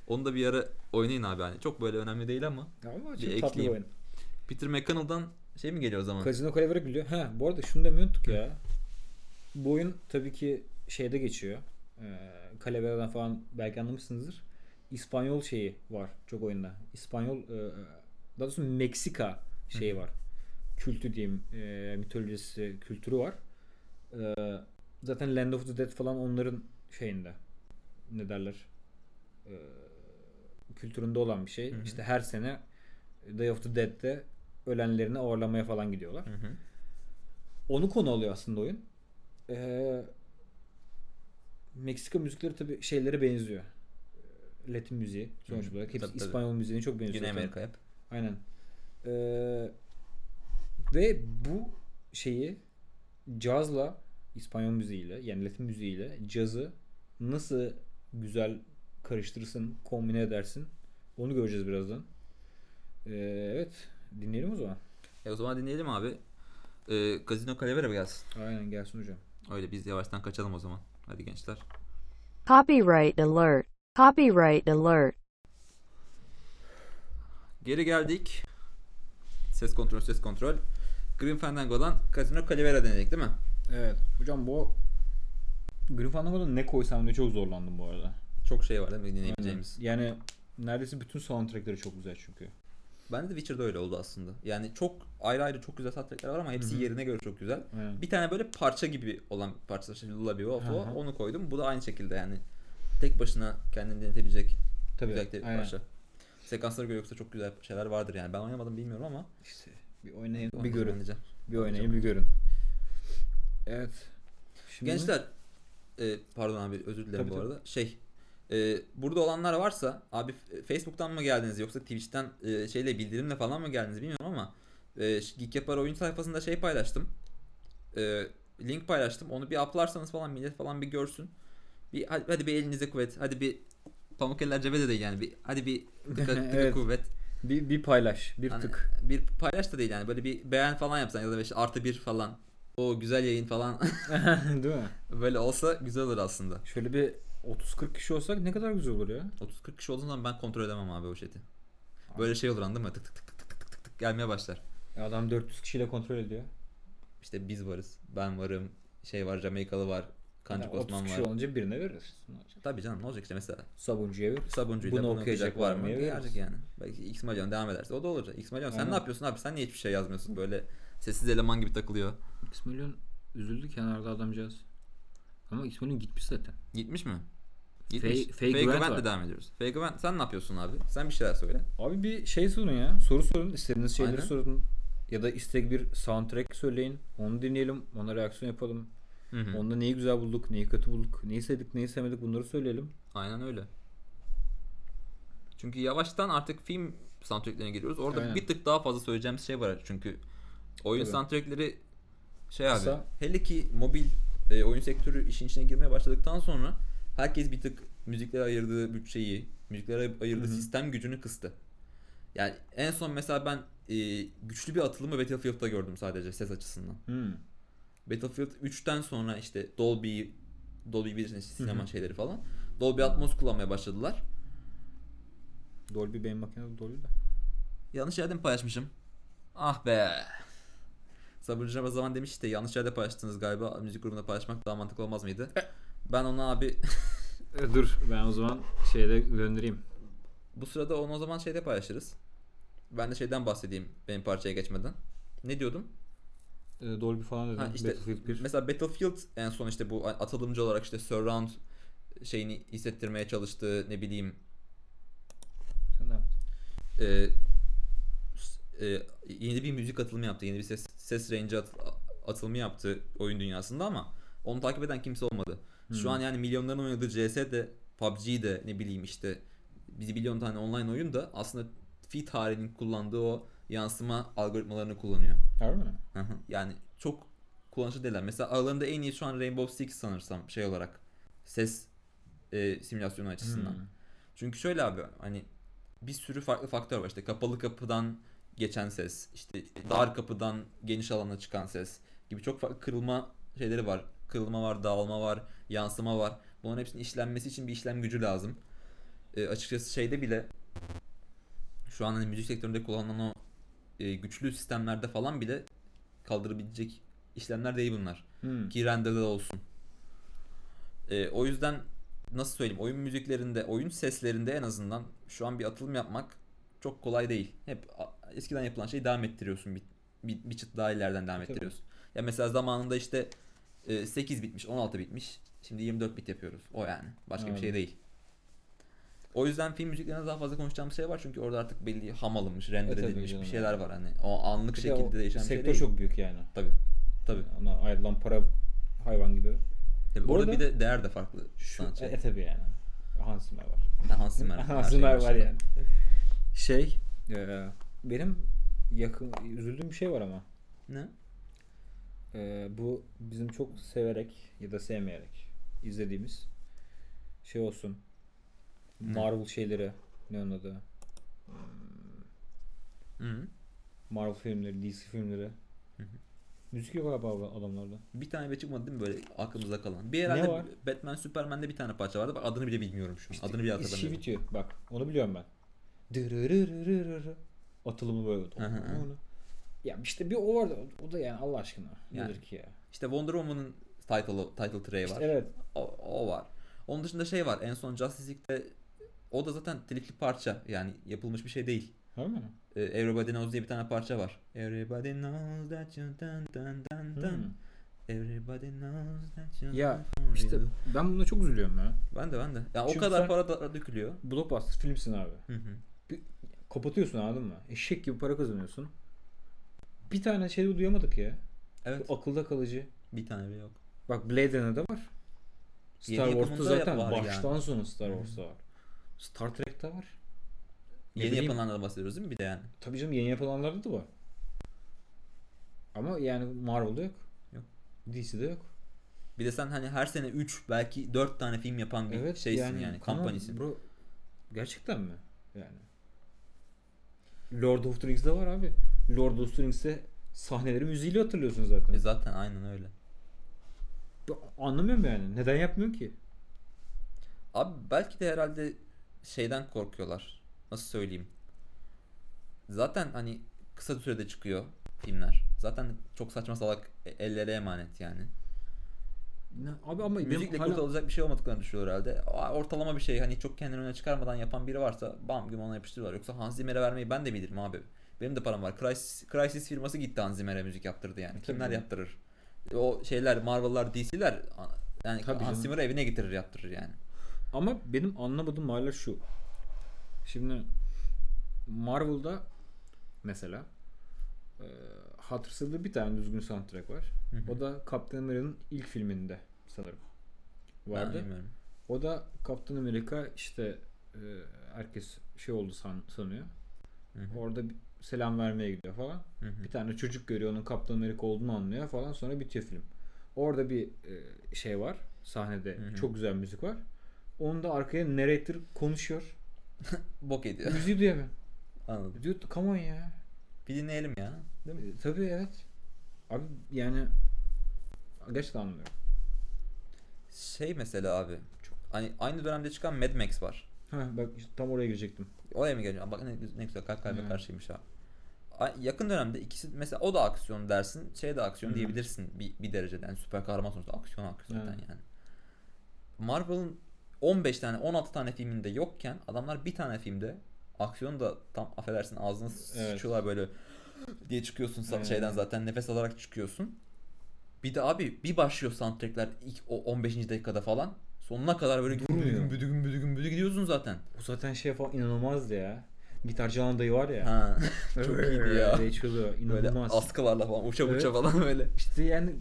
Onu da bir ara oynayın abi hani. Çok böyle önemli değil ama. Ama Bir çok tatlı bir ekleyeyim. oyun. Peter McConnell'dan şey mi geliyor o zaman? Casino Calaveras geliyor. Ha bu arada şunu demiyi unuttuk ya. Bu oyun tabii ki şeyde geçiyor. Ee, Calaveras'dan falan belki anlamışsınızdır. İspanyol şeyi var çok oyunda. İspanyol e, daha doğrusu Meksika şeyi var. Kültü diyeyim. E, mitolojisi, kültürü var. E, zaten Land of the Dead falan onların şeyinde. Ne derler? E, kültüründe olan bir şey. Hı hı. İşte her sene Day of the Dead'de ölenlerini ağırlamaya falan gidiyorlar. Hı hı. Onu konu alıyor aslında oyun. Ee, Meksika müzikleri tabi şeylere benziyor. Ee, Latin müziği sonuç olarak. Hepsi Tabii, tabii. İspanyol müziğine çok benziyor. Güney. Amerika hep. Aynen. Ee, ve bu şeyi cazla İspanyol müziğiyle yani Latin müziğiyle cazı nasıl güzel karıştırırsın, kombine edersin Onu göreceğiz birazdan. Ee, evet. Dinleyelim o zaman. E o zaman dinleyelim abi. E, Casino Calavera gelsin. Aynen gelsin hocam. Öyle biz yavaştan kaçalım o zaman. Hadi gençler. Copyright alert. Copyright alert. Geri geldik. Ses kontrol, ses kontrol. Grim Fandango'dan Casino Calavera denedik değil mi? Evet. Hocam bu Grim Fandango'da ne koysam diye çok zorlandım bu arada. Çok şey var değil mi dinleyebileceğimiz. Yani neredeyse bütün soundtrackleri çok güzel çünkü. Bende de Witcher'da öyle oldu aslında. Yani çok ayrı ayrı çok güzel soundtrackler var ama hepsi Hı hı. yerine göre çok güzel. Aynen. Bir tane böyle parça gibi olan parça işte Lullaby of onu koydum. Bu da aynı şekilde yani tek başına kendini denetebilecek Tabii. güzel bir aynen. parça. Sekanslara göre yoksa çok güzel şeyler vardır yani. Ben oynamadım bilmiyorum ama İşte bir oynayın, bir görün. oynayacağım. Bir oynayın, bir görün. Evet. Şimdi Gençler e, pardon abi özür dilerim Tabii, bu tabii. arada. Şey e, burada olanlar varsa abi Facebook'tan mı geldiniz yoksa Twitch'ten e, şeyle bildirimle falan mı geldiniz bilmiyorum ama e, Geek Yapar oyun sayfasında şey paylaştım. E, link paylaştım. Onu bir uplarsanız falan millet falan bir görsün. Bir hadi, hadi bir elinize kuvvet. Hadi bir pamuk eller cebede değil yani. Bir hadi bir tıka, tıka Evet. kuvvet. bir, bir paylaş, bir Hani tık. bir paylaş da değil yani. Böyle bir beğen falan yapsan ya da işte artı bir falan. O güzel yayın falan Değil mi? böyle olsa güzel olur aslında. Şöyle bir 30-40 kişi olsak ne kadar güzel olur ya. 30-40 kişi olduğu zaman ben kontrol edemem abi o chat'i. Böyle şey olur anladın mı? Tık tık tık tık tık tık tık tık gelmeye başlar. Ya Adam 400 kişiyle kontrol ediyor. İşte biz varız. Ben varım. Şey var. Jamaikalı var. Kancık Yani 30 Osman kişi var. olunca birine olacak? Tabii canım ne olacak işte mesela. Sabuncuya veririz. Sabuncuyla Bunu bunu, okuyacak var mı? Gelecek yani. Belki X Milyon devam ederse o da olacak. X Milyon sen Aynen. ne yapıyorsun abi? Sen niye hiçbir şey yazmıyorsun? Böyle sessiz eleman gibi takılıyor. X milyon üzüldü kenarda adamcağız. Ama X milyon gitmiş zaten. Gitmiş mi? Fake- fake Fake Grant devam ediyoruz. Fake Grant sen ne yapıyorsun abi? Sen bir şeyler söyle. Abi bir şey sorun ya. Soru sorun. istediğiniz şeyleri Aynen. sorun. Ya da istek bir soundtrack söyleyin. Onu dinleyelim. Ona reaksiyon yapalım. Hı hı. Onda neyi güzel bulduk, neyi kötü bulduk, neyi sevdik, neyi sevmedik bunları söyleyelim. Aynen öyle. Çünkü yavaştan artık film soundtracklerine giriyoruz. Orada Aynen. bir tık daha fazla söyleyeceğimiz şey var. Çünkü oyun Tabii. soundtrackleri şey abi. Kısa. Hele ki mobil e, oyun sektörü işin içine girmeye başladıktan sonra herkes bir tık müziklere ayırdığı bütçeyi, müziklere ayırdığı Hı hı. sistem gücünü kıstı. Yani en son mesela ben e, güçlü bir atılımı Battlefield'da gördüm sadece ses açısından. Hmm. Battlefield 3'ten sonra işte Dolby Dolby bilirsiniz sinema Hı hı. şeyleri falan. Dolby Atmos kullanmaya başladılar. Dolby benim makinede Dolby de. Yanlış yerde mi paylaşmışım? Ah be. Sabırcı o zaman demiş işte yanlış yerde paylaştınız galiba müzik grubunda paylaşmak daha mantıklı olmaz mıydı? Ben ona abi E, dur ben o zaman şeyde göndereyim. bu sırada onu o zaman şeyde paylaşırız. Ben de şeyden bahsedeyim benim parçaya geçmeden. Ne diyordum? E, Dolby falan dedim. Ha, işte Battlefield 1. Mesela Battlefield en son işte bu atılımcı olarak işte surround şeyini hissettirmeye çalıştığı ne bileyim Sen e, e, yeni bir müzik atılımı yaptı. Yeni bir ses ses range at- atılımı yaptı oyun dünyasında ama onu takip eden kimse olmadı. Şu Hmm. an yani milyonların oynadığı CS de PUBG de ne bileyim işte bir milyon tane online oyun da aslında fi tarihinin kullandığı o yansıma algoritmalarını kullanıyor. Harbi mi? Hı hı. yani çok kullanışlı değiller. Mesela aralarında en iyi şu an Rainbow Six sanırsam şey olarak ses e, simülasyonu açısından. Hmm. Çünkü şöyle abi hani bir sürü farklı faktör var. İşte kapalı kapıdan geçen ses, işte dar kapıdan geniş alana çıkan ses gibi çok farklı kırılma şeyleri var. Kırılma var, dağılma var, yansıma var. Bunların hepsinin işlenmesi için bir işlem gücü lazım. E, açıkçası şeyde bile şu an hani müzik sektöründe kullanılan o e, güçlü sistemlerde falan bile kaldırabilecek işlemler değil bunlar Hmm. ki render'da da olsun. Ee, o yüzden nasıl söyleyeyim oyun müziklerinde, oyun seslerinde en azından şu an bir atılım yapmak çok kolay değil. Hep eskiden yapılan şeyi devam ettiriyorsun bir, bir, bir çıt daha ileriden devam Tabii. ettiriyorsun. Ya mesela zamanında işte e, 8 bitmiş, 16 bitmiş. Şimdi 24 bit yapıyoruz. O yani. Başka bir şey değil. O yüzden film müziklerinde daha fazla konuşacağımız şey var çünkü orada artık belli ham alınmış, render E, tabii edilmiş bir şeyler var hani. O anlık Bir de o şekilde değişen şey Sektör değil. çok büyük yani. Tabii. Tabii. Ona ayrılan para hayvan gibi. Tabii. Orada arada- bir de değer de farklı Şu, sanatçı. e, tabii yani. Hans Zimmer var. Hans Zimmer. Hans şey Zimmer var yani. Şey, e, benim yakın üzüldüğüm bir şey var ama. Ne? E, bu bizim çok severek ya da sevmeyerek izlediğimiz şey olsun. Ne? Marvel şeyleri ne onun adı? Hı. Marvel filmleri, DC filmleri. Hı hı. Müzik yok abi adamlarda. Bir tane bile çıkmadı değil mi böyle aklımızda kalan? Bir herhalde var? Batman Superman'de bir tane parça vardı. Bak adını bile bilmiyorum şu an. adını bile işi hatırlamıyorum. bitiyor. Bak onu biliyorum ben. Dırırırırırı. Atılımı böyle. Hı. Ya işte bir o vardı. O da yani Allah aşkına. Yani. Nedir ki ya? İşte Wonder Woman'ın title, title track'i var. İşte evet. O, o var. Onun dışında şey var. En son Justice League'de o da zaten telifli parça. Yani yapılmış bir şey değil. Öyle mi? Ee, Everybody Knows diye bir tane parça var. Everybody knows that you dun dun dun dun. Hmm. Everybody knows that you Ya, İşte you. ben buna çok üzülüyorum ya. ben de ben de. Ya o Çünkü kadar sen- para da dökülüyor. Blockbuster filmsin abi. Hı hı. Kapatıyorsun anladın mı? Eşek gibi para kazanıyorsun. Bir tane şey duyamadık ya. Evet. Bu akılda kalıcı. Bir tane bile yok. Bak Blade Runner'da var. Yeni Star Wars'ta yapımında zaten var baştan yani. sona Star. Wars'ta var. Star Trek'te var. Ne Yeni bileyim, yapılanlardan bahsediyoruz değil mi bir de yani? Tabii canım yeni yapılanlarda da var. Ama yani Marvel'da yok. Yok. DC'de yok. Bir de sen hani her sene 3 belki 4 tane film yapan bir Evet şeysin yani, tamam, company'sin. Bro, gerçekten mi? Yani. Lord of the Rings'de var abi. Lord of the Rings'te sahneleri müziğiyle hatırlıyorsun zaten. E zaten aynen öyle. Anlamıyorum yani. Neden yapmıyor ki? Abi belki de herhalde şeyden korkuyorlar. Nasıl söyleyeyim? Zaten hani kısa sürede çıkıyor filmler. Zaten çok saçma salak e- ellere emanet yani. Ne, abi ama Müzikle hala- kurtarılacak bir şey olmadıklarını düşünüyorlar herhalde. Ortalama bir şey hani çok kendini öne çıkarmadan yapan biri varsa bam gün ona yapıştırıyorlar. Yoksa Hans Zimmer'e vermeyi ben de bilirim abi. Benim de param var. Crysis, Crysis firması gitti Hans Zimmer'e müzik yaptırdı yani. Tabii Kimler yaptırır? O şeyler Marvel'lar, DC'ler yani Tabii Hans. Zimmer'ı evine getirir yaptırır yani. Ama benim anlamadığım hala şu. Şimdi Marvel'da mesela e, hatırsadığı bir tane düzgün soundtrack var. Hı hı. O da Captain America'nın ilk filminde sanırım. Ben Vardı. bilmiyorum. O da Captain America işte e, herkes şey oldu san, sanıyor. Hı hı. Orada bir selam vermeye gidiyor falan. Hı hı. Bir tane çocuk görüyor onun Captain America olduğunu anlıyor falan sonra bitiyor film. Orada bir e, şey var sahnede Hı hı. çok güzel müzik var. Onun da arkaya narrator konuşuyor. Bok ediyor. Müziği duyamıyorum. Anladım. Diyor come on ya. Bir dinleyelim ya. Değil mi? E, tabii evet. Abi yani gerçekten anlamıyorum. Şey mesela abi. Çok, hani aynı dönemde çıkan Mad Max var. Ha bak işte tam oraya girecektim. Oraya mı geleceğim? Bak ne, ne güzel kalp kalbe Hı. karşıymış ha. Yakın dönemde ikisi mesela o da aksiyon dersin, şey de aksiyon Hı. diyebilirsin bir, bir derecede. Yani süper kahraman sonuçta aksiyon aksiyon Evet. yani. Marvel'ın 15 tane 16 tane filminde yokken adamlar bir tane filmde aksiyonu da tam affedersin ağzını Evet. sıçıyorlar böyle diye çıkıyorsun Evet. şeyden zaten nefes alarak çıkıyorsun. Bir de abi bir başlıyor soundtrackler ilk o 15. dakikada falan. Sonuna kadar böyle Durmuyor. gümbüdü gümbüdü gümbüdü gümbüdü gidiyorsun zaten. O zaten şey falan inanılmazdı ya. Gitarcı Alan dayı var ya. Ha. Çok iyiydi ya. Diye çalıyor. Böyle İnanılmaz. askılarla falan uça uça Evet. falan böyle. İşte yani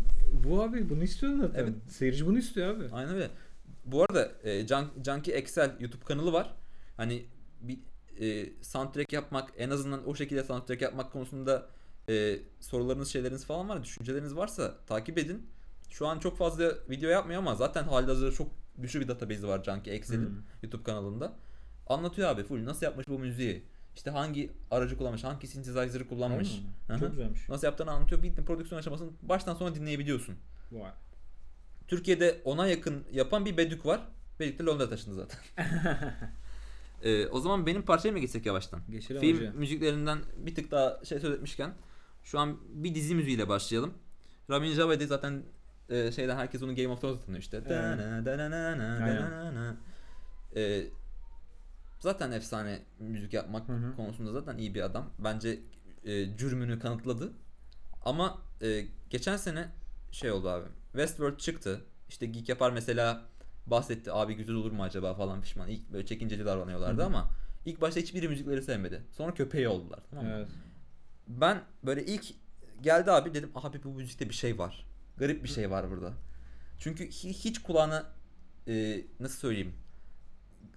bu abi bunu istiyor zaten. Evet. Seyirci bunu istiyor abi. Aynen öyle. Bu arada e, Jun- Junkie Excel YouTube kanalı var. Hani bir e, soundtrack yapmak en azından o şekilde soundtrack yapmak konusunda e, sorularınız şeyleriniz falan var düşünceleriniz varsa takip edin. Şu an çok fazla video yapmıyor ama zaten halihazırda çok güçlü bir database var Junkie Excel'in Hmm. YouTube kanalında. Anlatıyor abi full nasıl yapmış bu müziği. İşte hangi aracı kullanmış, hangi synthesizer'ı kullanmış. Hı hı. Çok güzelmiş. Nasıl yaptığını anlatıyor. Bildiğin prodüksiyon aşamasını baştan sona dinleyebiliyorsun. Vay. Türkiye'de ona yakın yapan bir Bedük var. Bedük de Londra'ya taşındı zaten. Ee, o zaman benim parçaya mı geçsek yavaştan? Geçelim Film hocam. müziklerinden bir tık daha şey söz etmişken şu an bir dizi müziğiyle başlayalım. Ramin Javedi zaten e, şeyden herkes onu Game of Thrones'ta tanıyor işte. Evet. Ee, zaten efsane müzik yapmak Hı hı. konusunda zaten iyi bir adam. Bence e, cürmünü kanıtladı. Ama e, geçen sene şey oldu abi. Westworld çıktı. İşte Geek Yapar mesela bahsetti. Abi güzel olur mu acaba falan pişman. İlk böyle çekinceli davranıyorlardı Hı hı. ama ilk başta hiçbiri müzikleri sevmedi. Sonra köpeği oldular. Tamam mı? Evet. Ben böyle ilk geldi abi dedim abi bu müzikte bir şey var. Garip bir şey var burada. Çünkü hi- hiç kulağına e, nasıl söyleyeyim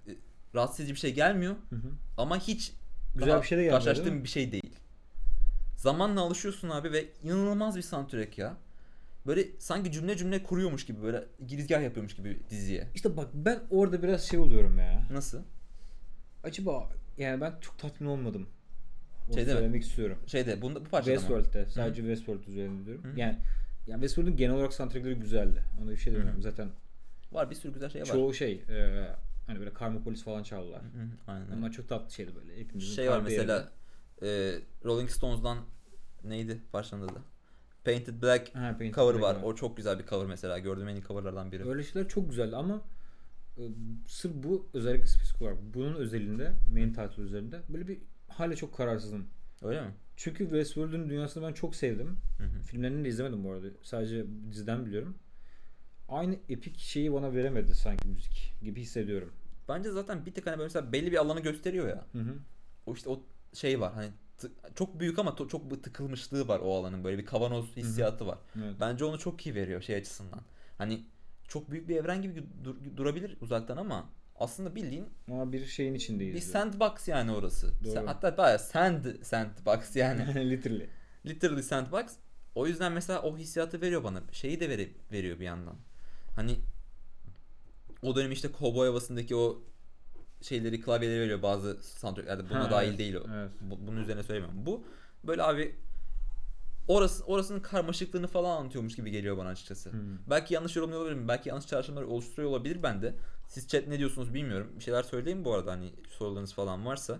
e, rahatsız edici bir şey gelmiyor Hı hı. ama hiç Güzel bir şey de gelmiyor, karşılaştığım bir şey değil. Zamanla alışıyorsun abi ve inanılmaz bir soundtrack ya. Böyle sanki cümle cümle kuruyormuş gibi böyle girizgah yapıyormuş gibi diziye. İşte bak ben orada biraz şey oluyorum ya. Nasıl? Acaba yani ben çok tatmin olmadım. Onu Şey değil mi? söylemek istiyorum. Şeyde bunda bu parçada mı? Westworld'de. Sadece Westworld üzerinde diyorum. Yani yani Westworld'un genel olarak soundtrackleri güzeldi. Ona bir şey demiyorum. Zaten Var bir sürü güzel şey var. çoğu şey e, hani böyle Karmopolis falan çaldılar. Hı, Aynen. Onlar çok tatlı şeydi böyle. Hepimizin şey var kalbi mesela e, Rolling Stones'dan neydi parçanın adı? Painted Black Ha, Painted cover Black var. var. O çok güzel bir cover mesela. Gördüğüm en iyi coverlardan biri. Öyle şeyler çok güzeldi ama e, sırf bu özellikle spesifik olarak bunun özelinde main title üzerinde böyle bir hala çok kararsızım. Öyle mi? Çünkü Westworld'un dünyasını ben çok sevdim. Hı hı. Filmlerini de izlemedim bu arada. Sadece diziden biliyorum. Aynı epik şeyi bana veremedi sanki müzik gibi hissediyorum. Bence zaten bir tık hani böyle mesela belli bir alanı gösteriyor ya. Hı hı. O işte o şey var hani çok büyük ama çok bir tıkılmışlığı var o alanın böyle bir kavanoz hissiyatı var. Evet. Bence onu çok iyi veriyor şey açısından. Hani çok büyük bir evren gibi dur- durabilir uzaktan ama aslında bildiğin Ama bir şeyin içindeyiz. bir sandbox yani orası. Doğru. Hatta bayağı sand sandbox yani. Literally. Literally sandbox. O yüzden mesela o hissiyatı veriyor bana. Şeyi de veri- veriyor bir yandan. Hani o dönem işte kovboy havasındaki o şeyleri klavyeleri veriyor bazı soundtracklerde. Buna Ha, dahil evet, değil o. evet. Bu- bunun üzerine söylemiyorum. Bu böyle abi orası orasının karmaşıklığını falan anlatıyormuş gibi geliyor bana açıkçası. Hmm. Belki yanlış yorumluyor olabilirim. Belki yanlış çağrışımlar oluşturuyor olabilir bende. Siz chat ne diyorsunuz bilmiyorum. Bir şeyler söyleyin bu arada hani sorularınız falan varsa.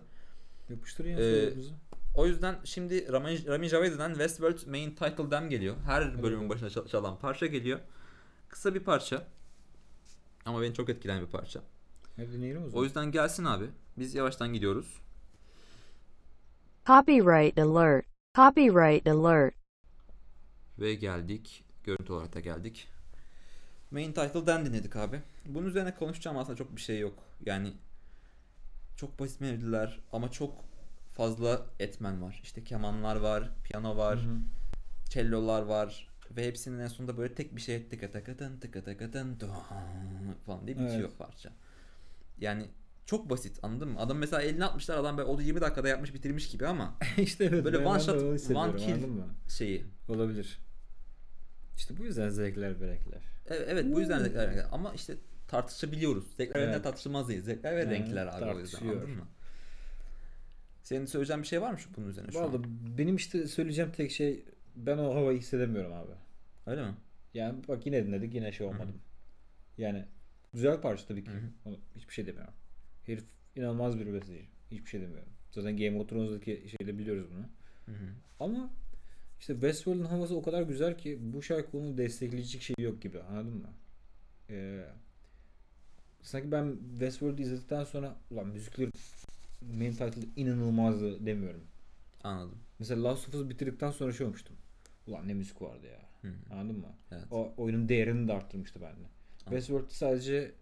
Yapıştır ya Ee. O yüzden şimdi Rami, Rami Javedi'den Westworld Main Title Dem geliyor. Her bölümün başına çal- çalan parça geliyor. Kısa bir parça. Ama beni çok etkileyen bir parça. O zaman. O yüzden gelsin abi. Biz yavaştan gidiyoruz. Copyright alert. Copyright alert. Ve geldik. Görüntü olarak da geldik. Main Title'den dinledik abi. Bunun üzerine konuşacağım aslında çok bir şey yok. Yani çok basit melodiler ama çok fazla etmen var. İşte kemanlar var, piyano var, Hı hı. cellolar var ve hepsinin en sonunda böyle tek bir şey tıka tıka tın tıka tıka tın falan diye bitiyor Evet. parça. Yani çok basit anladın mı? Adam mesela eline atmışlar adam böyle o 20 dakikada yapmış bitirmiş gibi ama işte evet. Böyle one shot, one kill. şeyi. Olabilir. İşte bu yüzden zevkler berekler. Evet, evet bu yüzden zevkler ama işte tartışabiliyoruz. Zevkler Evet. tartışılmaz değil. Zevkler ve Evet, renkler abi o yüzden anladın mı? Senin söyleyeceğin bir şey var mı şu bunun üzerine şu Valla an? benim işte söyleyeceğim tek şey ben o havayı hissedemiyorum abi. Öyle mi? Yani bak yine dinledik yine şey olmadım. Yani güzel parça tabii ki. Hı hı. Hiçbir şey demiyorum. Herif inanılmaz bir besteci. Hiçbir şey demiyorum. Zaten Game of Thrones'daki şeyde biliyoruz bunu. Hı hı. Ama işte Westworld'un havası o kadar güzel ki bu şarkı onu destekleyecek şey yok gibi anladın mı? Ee, sanki ben Westworld'u izledikten sonra ulan müzikleri main title inanılmazdı demiyorum. Anladım. Mesela Last of Us bitirdikten sonra şey olmuştum. Ulan ne müzik vardı ya. Hı hı. Anladın mı? Evet. O oyunun değerini de arttırmıştı bende. Westworld sadece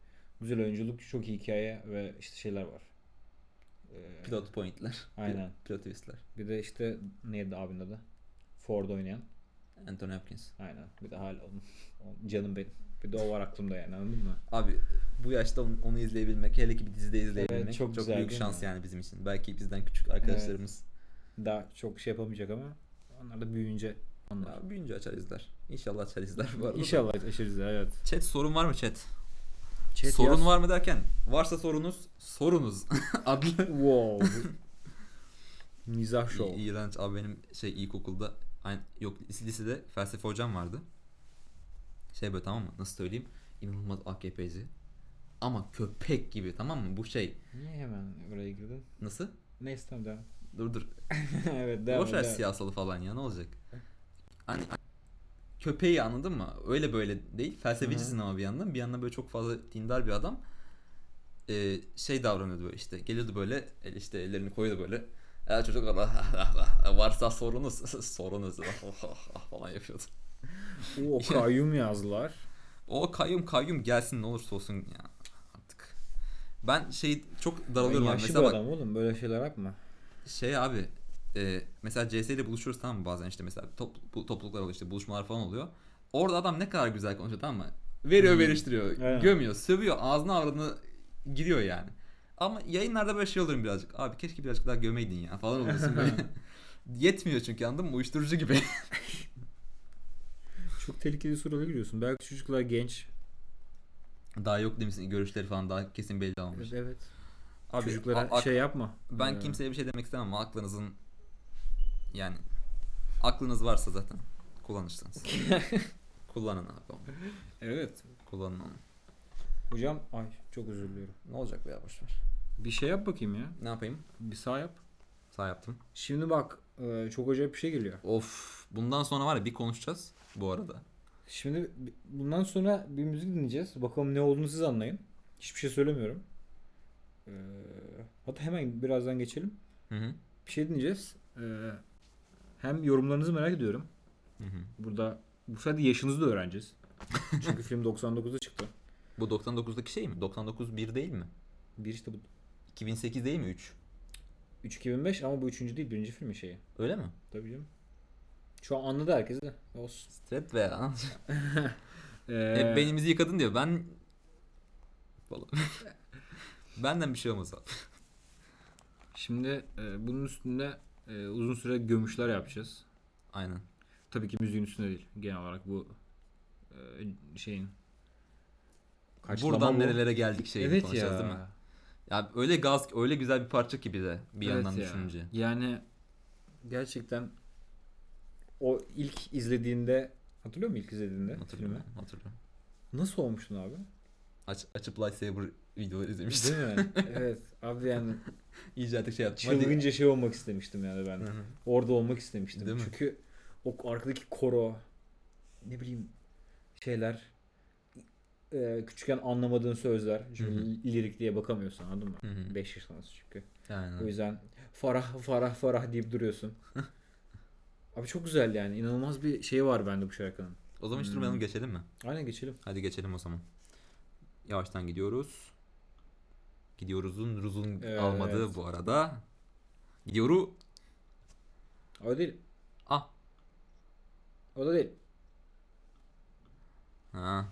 güzel oyunculuk, çok iyi hikaye ve işte şeyler var. Ee, Pilot pointler. Aynen. Pilot twistler. Bir de işte neydi abinin adı? Ford oynayan. Anthony Hopkins. Aynen. Bir de hala onun, onun canım benim. Bir de o var aklımda yani anladın mı? Abi bu yaşta onu, onu izleyebilmek, hele ki bir dizide izleyebilmek Evet, çok çok, güzel büyük şans mi? yani bizim için. Belki bizden küçük arkadaşlarımız Daha çok şey yapamayacak ama onlar da büyüyünce onlar. ya, büyüyünce açar izler. İnşallah açar izler bu arada. İnşallah aşırız evet. Chat sorun var mı chat? Chat sorun yaz. var mı derken varsa sorunuz sorunuz adlı wow. Mizah show. İ- İğrenç abi benim şey ilkokulda aynı, yok lise- lisede felsefe hocam vardı. Şey böyle tamam mı? Nasıl söyleyeyim? İnanılmaz AKP'ci. Ama köpek gibi tamam mı? Bu şey Niye hemen oraya girdin? nasıl? Neyse tamam devam. Dur dur. evet devam. Boş ver devam. siyasalı falan ya ne olacak? Hani köpeği anladın mı? Öyle böyle değil. Felsefecisin ama bir yandan. Bir yandan böyle çok fazla dindar bir adam. Ee, şey davranıyordu böyle işte. Geliyordu böyle el işte ellerini koyuyordu böyle. Ya çocuklar varsa sorunuz sorunuz falan yapıyordu. Oo kayyum yazdılar. O kayyum kayyum gelsin ne olursa olsun ya artık. Ben şey çok daralıyorum abi. Yaşlı Mesela bir bak adam oğlum böyle şeyler yapma. şey abi e, mesela CS ile buluşuyoruz tamam mı bazen işte mesela top, bu, topluluklar oluyor işte buluşmalar falan oluyor. Orada adam ne kadar güzel konuşuyor tamam mı? Veriyor Hmm. veriştiriyor, Evet. gömüyor, sövüyor, ağzına avradını giriyor yani. Ama yayınlarda böyle şey olurum birazcık. Abi keşke birazcık daha gömeydin ya falan oluyorsun böyle. Yetmiyor çünkü anladın mı? Uyuşturucu gibi. Çok tehlikeli sorulara giriyorsun. Belki çocuklar genç. daha yok demişsin görüşleri falan daha kesin belli olmamış. Evet. Abi, Çocuklara şey yapma. Ben Ee, kimseye bir şey demek istemem ama aklınızın yani aklınız varsa zaten kullanırsınız. Kullanın abi onu. Evet. Kullanın onu. Hocam ay çok özür diliyorum. Ne olacak be ya boşver. Bir şey yap bakayım ya. Ne yapayım? Bir sağ yap. Sağ yaptım. Şimdi bak e, çok acayip bir şey geliyor. Of bundan sonra var ya bir konuşacağız bu arada. Şimdi bundan sonra bir müzik dinleyeceğiz. Bakalım ne olduğunu siz anlayın. Hiçbir şey söylemiyorum. Ee, hatta hemen birazdan geçelim. Hı hı. Bir şey dinleyeceğiz. Ee, hem yorumlarınızı merak ediyorum. Hı hı. Burada bu sefer de yaşınızı da öğreneceğiz. Çünkü film 99'da çıktı. Bu 99'daki şey mi? 99 1 değil mi? Bir işte bu 2008 değil mi 3? 3 2005 ama bu üçüncü değil birinci filmin şeyi. Öyle mi? Tabii canım. Şu an anladı herkes de. Olsun. Stret be ya. Ee, Hep beynimizi yıkadın diyor. Ben Vallahi. Benden bir şey olmaz abi. Şimdi e, bunun üstünde e, uzun süre gömüşler yapacağız. Aynen. Tabii ki müziğin üstünde değil. Genel olarak bu e, şeyin Kaçlama Buradan bu. nerelere geldik şeyini evet konuşacağız ya. değil mi? Ya öyle gaz öyle güzel bir parça ki bize bir Evet yandan ya. düşününce. Yani gerçekten o ilk izlediğinde hatırlıyor musun ilk izlediğinde Hatırlıyorum. filmi? Hatırlıyorum. Nasıl olmuştun abi? Aç, açıp lightsaber videoları izlemiştim. Değil mi? evet. Abi yani İyice artık şey yaptım. Hadi. çılgınca şey olmak istemiştim yani ben. Hı hı. Orada olmak istemiştim. Değil mi? Çünkü o arkadaki koro ne bileyim şeyler e, küçükken anlamadığın sözler. Çünkü Hı hı. lirik diye bakamıyorsun anladın mı? Hı hı. 5 yaşındasın çünkü. Aynen. O yüzden farah farah farah deyip duruyorsun. Abi çok güzel yani. İnanılmaz bir şey var bende bu şarkının. O zaman hiç Hmm. durmayalım geçelim mi? Aynen geçelim. Hadi geçelim o zaman. Yavaştan gidiyoruz. Gidiyoruzun ruzun Evet. almadığı bu arada. Gidiyoru. O değil. Ah. O da değil. Ha.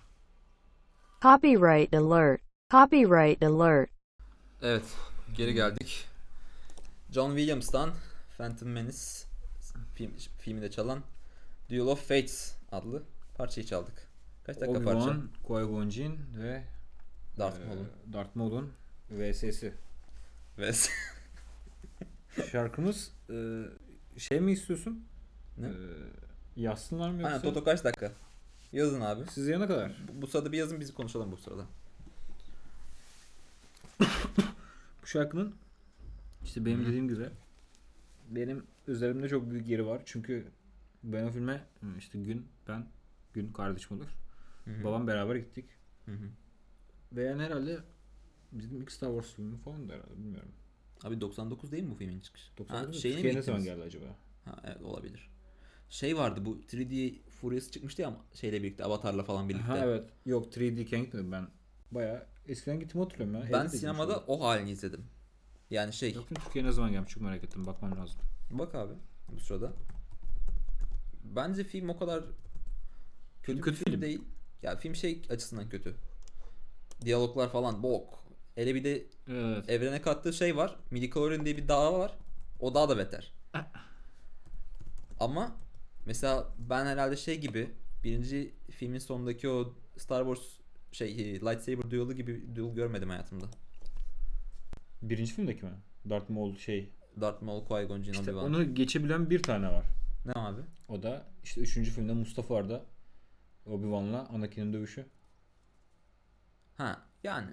Copyright alert. Copyright alert. Evet. Geri geldik. John Williams'tan Phantom Menace film, filminde çalan Duel of Fates adlı parçayı çaldık. Kaç dakika parça? Obi-Wan, Qui-Gon Jinn ve Darth e, Maul'un. Darth Maul'un VS'si. Ve Şarkımız e, şey mi istiyorsun? ne? E, yazsınlar mı Aynen yoksa? Toto kaç dakika? Yazın abi. Siz yana kadar. Bu, bu sırada bir yazın biz konuşalım bu sırada. Bu şarkının işte benim dediğim gibi benim üzerimde çok büyük yeri var. Çünkü ben o filme işte gün ben gün kardeşim olur. Hı hı. Babam beraber gittik. Hı hı. Ve yani herhalde bizim ilk Star Wars filmi falan da herhalde bilmiyorum. Abi 99 değil mi bu filmin çıkışı? 99 ha, şeyine mi Türkiye'ye ne zaman geldi acaba? Ha, evet olabilir. Şey vardı bu 3D Furious çıkmıştı ya ama şeyle birlikte Avatar'la falan birlikte. Ha evet. Yok 3D iken gitmedim ben. Bayağı eskiden gittim hatırlıyorum ya. Ben Evde sinemada o halini izledim. Yani şey. Yok Türkiye'ye ne zaman gelmiş çok merak ettim. Bakmam lazım. bak abi bu sırada. Bence film o kadar kötü, Kötü bir film film. değil. Ya film şey açısından kötü. Diyaloglar falan bok. Hele bir de Evet. evrene kattığı şey var. Midichlorian diye bir dağ var. O dağ da beter. Ama mesela ben herhalde şey gibi birinci filmin sonundaki o Star Wars şey lightsaber duel'u gibi duel görmedim hayatımda. Birinci filmdeki mi? Darth Maul şey. Darth Maul, Qui-Gon Jinn, İşte Obi-Wan. onu geçebilen bir tane var. Ne abi? O da işte üçüncü filmde Mustafa Arda Obi-Wan'la Anakin'in dövüşü. Ha yani.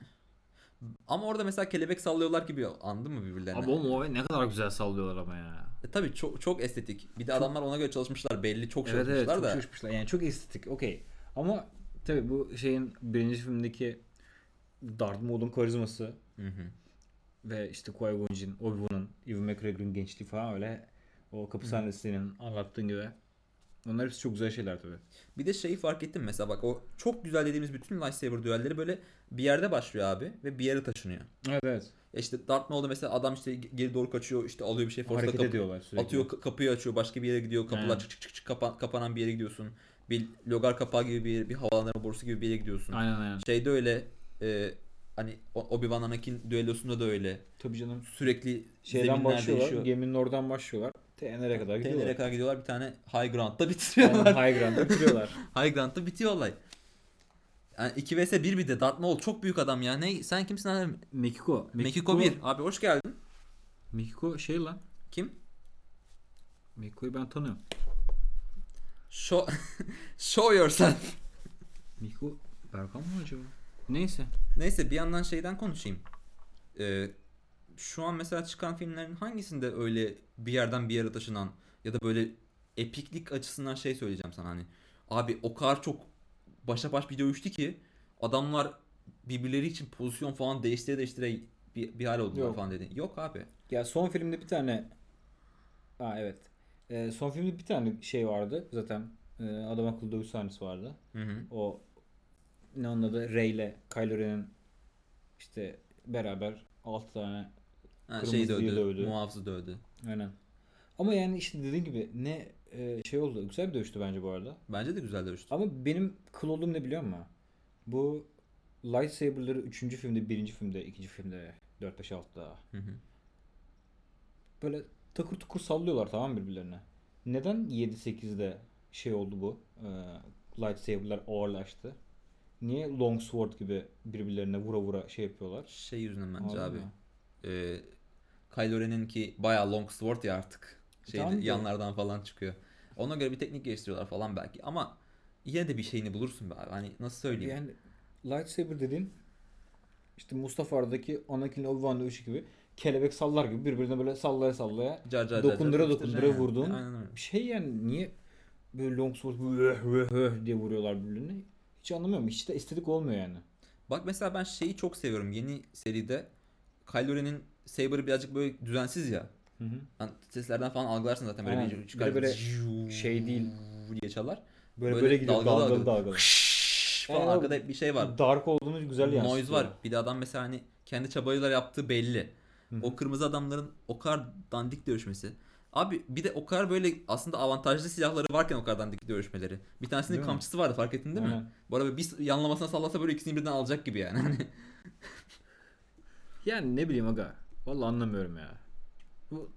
Ama orada mesela kelebek sallıyorlar gibi anladın mı birbirlerine? Abi oğlum o ne kadar güzel sallıyorlar ama ya. E, tabii çok çok estetik. Bir de adamlar ona göre çalışmışlar belli çok Evet evet çalışmışlar çok da. çalışmışlar. Yani çok estetik okey. Ama tabii bu şeyin birinci filmdeki Darth Maul'un karizması Hı hı. ve işte Qui-Gon Jinn, Obi-Wan'ın, Ewan McGregor'ın gençliği falan öyle o kapı sahnesi senin anlattığın gibi. Onlar hepsi çok güzel şeyler tabii. Bir de şeyi fark ettim mesela bak o çok güzel dediğimiz bütün lightsaber düelleri böyle bir yerde başlıyor abi ve bir yere taşınıyor. Evet evet. E işte Darth Maul'da mesela adam işte geri doğru kaçıyor işte alıyor bir şey force'la Hareket kapı- ediyorlar sürekli. atıyor ka- kapıyı açıyor başka bir yere gidiyor kapılar çık çık çık çık kapa- kapanan bir yere gidiyorsun. Bir logar kapağı gibi bir yere, bir havalandırma borusu gibi bir yere gidiyorsun. Aynen aynen. Şeyde öyle e, hani Obi-Wan Anakin düellosunda da öyle. Tabii canım. Sürekli Şeyden başlıyorlar. değişiyor. Geminin oradan başlıyorlar. TNR'e kadar TNR'e gidiyorlar. kadar gidiyorlar bir tane High Ground'da Aynen bitiriyorlar. High Ground'da bitiriyorlar. High Ground'da bitiyor olay. Yani 2 vs 1 bir de Darth Maul çok büyük adam ya. Ne sen kimsin abi? Mekiko. Mekiko 1. Abi hoş geldin. Mekiko şey lan. Kim? Mekiko'yu ben tanıyorum. Show, show yourself. Mekiko Berkan mı acaba? Neyse. Neyse bir yandan şeyden konuşayım. Ee, şu an mesela çıkan filmlerin hangisinde öyle bir yerden bir yere taşınan ya da böyle epiklik açısından şey söyleyeceğim sana hani. Abi o kadar çok başa baş bir dövüştü ki adamlar birbirleri için pozisyon falan değiştire değiştire bir, bir hal oldular Yok. falan dedi. Yok abi. Ya son filmde bir tane Aa evet. Ee, son filmde bir tane şey vardı zaten. Ee, adam akıllı dövüş sahnesi vardı. Hı hı. O ne onun adı Rey ile Kylo Ren'in işte beraber 6 tane Ha, Kırmızıyı şey dövdü, dövdü. muhafızı dövdü. aynen. Ama yani işte dediğin gibi ne e, şey oldu. Güzel bir dövüştü bence bu arada. Bence de güzel dövüştü. Ama benim kıl olduğum ne biliyor musun? Bu lightsaber'ları 3. filmde, 1. filmde, 2. filmde, 4 5 6'da Hı hı. böyle takır tukur sallıyorlar tamam birbirlerine. Neden 7 8'de şey oldu bu? E, lightsaber'lar ağırlaştı. Niye longsword gibi birbirlerine vura vura şey yapıyorlar? Şey yüzünden bence Anladın abi. mı? Ee, Kylo Ren'in ki bayağı long sword ya artık. Şeyde, Tamam yanlardan falan çıkıyor. Ona göre bir teknik geliştiriyorlar falan belki ama yine de bir şeyini bulursun be abi. Hani nasıl söyleyeyim? Yani lightsaber dediğin işte Mustafa'daki Anakin Obi-Wan dövüşü gibi kelebek sallar gibi birbirine böyle sallaya sallaya Car car dokundura car dokundura yapıştıracaksın vurduğun. Aynen öyle. bir şey yani niye böyle longsword diye vuruyorlar birbirine hiç anlamıyorum hiç de estetik olmuyor yani. Bak mesela ben şeyi çok seviyorum. Yeni seride Kylo saber'ı birazcık böyle düzensiz ya. Hı hı. Hani seslerden falan algılarsın zaten böyle Aynen. bir çıkar böyle ziu şey değil. diye çalar. Böyle Böyle böyle, gidiyor dalgalı dalgalı dalgalı. dalgalı. falan Yani o arkada hep bir şey var. Dark olduğunu güzel yansıtıyor. Noise var. Bir de adam mesela hani kendi çabayla yaptığı belli. Hı hı. O kırmızı adamların o kadar dandik dövüşmesi. Abi bir de o kadar böyle aslında avantajlı silahları varken o kadar dandik dövüşmeleri. Bir tanesinin Değil mi? kamçısı vardı fark ettin değil mi? Aynen. Bu arada bir yanlamasına sallasa böyle ikisini birden alacak gibi yani. Yani ne bileyim aga. Vallahi anlamıyorum ya. Bu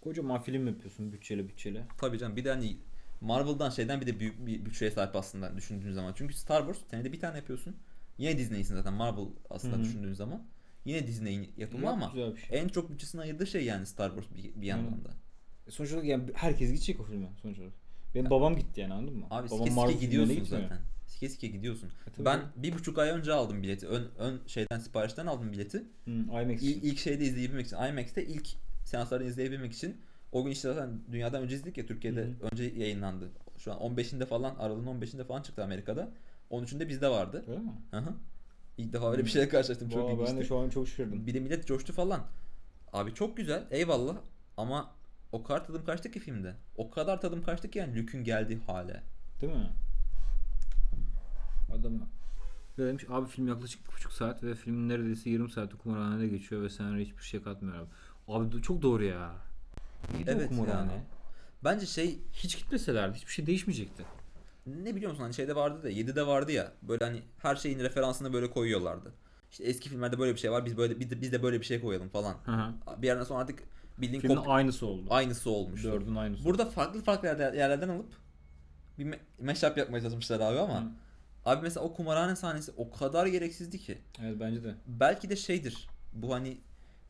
kocaman film yapıyorsun bütçeli bütçeli. Tabii canım bir de hani Marvel'dan şeyden bir de büyük bir bütçeye sahip aslında düşündüğün zaman. Çünkü Star Wars senede bir tane yapıyorsun. Yine Disney'sin zaten Marvel aslında Hı hı. düşündüğün zaman. Yine Disney'in yapımı Yap ama şey. en çok bütçesini ayırdığı şey yani Star Wars bir, bir yandan da. E Sonuç olarak yani herkes gidecek o filme sonuç olarak. Benim babam gitti yani anladın mı? Abi babam Marvel gidiyorsun zaten. Sike gidiyorsun. E ben bir buçuk ay önce aldım bileti. Ön, ön şeyden siparişten aldım bileti. Hı, IMAX İlk, için. ilk şeyde izleyebilmek için. IMAX'te ilk seansları izleyebilmek için. O gün işte zaten dünyadan önce izledik ya Türkiye'de Hı önce yayınlandı. Şu an 15'inde falan Aralık'ın 15'inde falan çıktı Amerika'da. 13'ünde bizde vardı. Öyle mi? Hı hı. İlk defa öyle bir şeyle karşılaştım. Çok Vay, ben de şu an çok şaşırdım. Bir de millet coştu falan. Abi çok güzel. Eyvallah. Ama o kadar tadım kaçtı ki filmde. O kadar tadım kaçtı ki yani Luke'ün geldiği hale. Değil mi? Adam demiş abi film yaklaşık bir buçuk saat ve film neredeyse yarım saat kumarhanede geçiyor ve senaryo hiçbir şey katmıyor abi. Abi çok doğru ya. Neydi Evet kumarhane? ya. Bence şey Hiç gitmeselerdi hiçbir şey değişmeyecekti. ne biliyor musun hani şeyde vardı da 7'de vardı ya böyle hani her şeyin referansını böyle koyuyorlardı. İşte eski filmlerde böyle bir şey var biz böyle biz de, biz de böyle bir şey koyalım falan. Hı hı. Bir yerden sonra artık bildiğin Filmin kop- aynısı oldu. aynısı olmuş. Dördün aynısı. Burada farklı farklı yerler- yerlerden alıp bir me- mashup yapmaya çalışmışlar abi ama Hı. Abi mesela o kumarhane sahnesi o kadar gereksizdi ki. Evet bence de. Belki de şeydir. Bu hani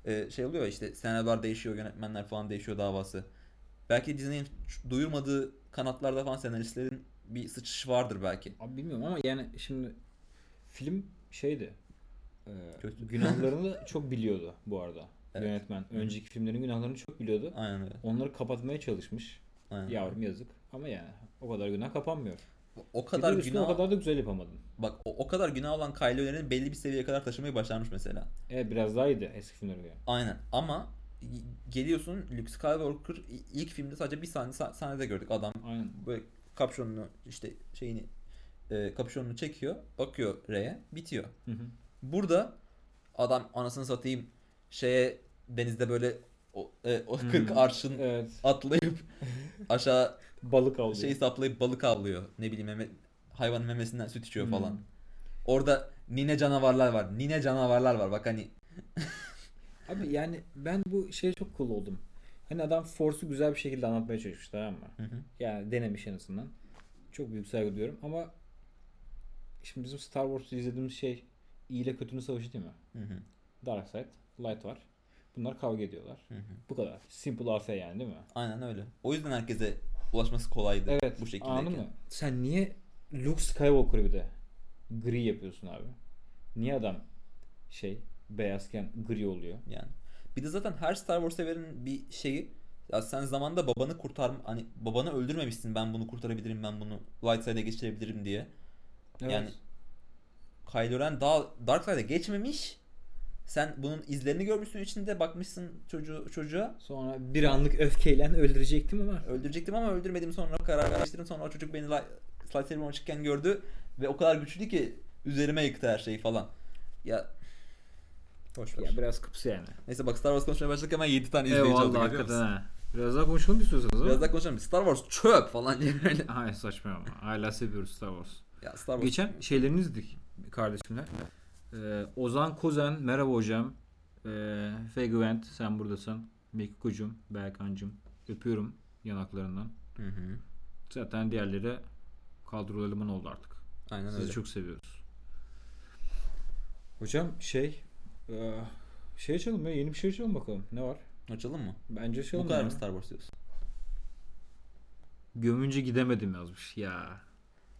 e, şey oluyor ya işte senaryolar değişiyor, yönetmenler falan değişiyor davası. Belki Disney'in duyurmadığı kanatlarda falan senaristlerin bir sıçışı vardır belki. Abi bilmiyorum ama yani şimdi film şeydi. E, Kötü. günahlarını da çok biliyordu bu arada. Evet. Yönetmen. Önceki filmlerin günahlarını çok biliyordu. Aynen öyle. Onları kapatmaya çalışmış. Aynen. Yavrum yazık. Ama yani o kadar günah kapanmıyor. O Bir kadar üstüne günah o kadar da güzel yapamadın. bak o, o kadar günah olan Kylo Ren'i belli bir seviyeye kadar taşımayı başarmış mesela. Evet biraz daha iyiydi eski filmlere göre. Aynen ama geliyorsun Luke Skywalker ilk filmde sadece bir sahne sah- sahnede gördük. Adam Aynen. böyle kapşonunu işte şeyini e, kapşonunu çekiyor, bakıyor Rey'e, bitiyor. Hı hı. Burada adam anasını satayım şeye denizde böyle o, e, o Hı. 40 arşın Evet. atlayıp aşağı Balık avlıyor. şeyi saplayıp balık avlıyor. Ne bileyim meme, hayvanın memesinden süt içiyor falan. Orada nine canavarlar var. Nine canavarlar var. Bak hani Abi yani ben bu şeye çok cool oldum. Hani adam Force'u güzel bir şekilde anlatmaya çalışmış tamam mı? Hı hı. Yani denemiş en azından. Çok büyük saygı duyuyorum ama şimdi bizim Star Wars'ta izlediğimiz şey iyi ile kötünün savaşı değil mi? Hı hı. Dark Side, Light var. Bunlar kavga ediyorlar. Hı hı. Bu kadar. Simple AF yani değil mi? Aynen öyle. O yüzden herkese ulaşması kolaydı Evet. bu şekilde. Anladın mı? Sen niye Luke Skywalker'ı bir de gri yapıyorsun abi? Niye adam şey beyazken gri oluyor? Yani. Bir de zaten her Star Wars severin bir şeyi ya sen zamanda babanı kurtar hani babanı öldürmemişsin ben bunu kurtarabilirim ben bunu light side'e geçirebilirim diye. Yani Kylo Ren daha Dark Side'e geçmemiş. Sen bunun izlerini görmüşsün içinde bakmışsın çocuğu, çocuğa. Sonra bir anlık öfkeyle öldürecektim ama Öldürecektim ama öldürmedim sonra karar değiştirdim. Sonra o çocuk beni li- lightsaber'ımı açıkken gördü ve o kadar güçlü ki üzerime yıktı her şeyi falan. Ya ver. ya biraz kıpsı yani. Neyse bak Star Wars konuşmaya başladık hemen 7 tane izleyici Eyvallah biliyor hakikaten musun? ha. Biraz daha konuşalım istiyorsanız. Biraz daha konuşalım. Star Wars çöp falan diye böyle. Hayır saçma ama. Hala seviyoruz Star Wars. Ya Star Wars. Geçen şeylerini izledik kardeşimle. Ee, Ozan Kozen, merhaba hocam. Ee, Fegüvent, sen buradasın. Mekikucum, Berkancım. Öpüyorum yanaklarından. Hı hı. Zaten diğerleri eleman oldu artık. Aynen Sizi öyle. çok seviyoruz. Hocam şey e, şey açalım ya yeni bir şey açalım bakalım. Ne var? Açalım mı? Bence açalım. Bu kadar mı Star Wars diyorsun? Gömünce gidemedim yazmış ya.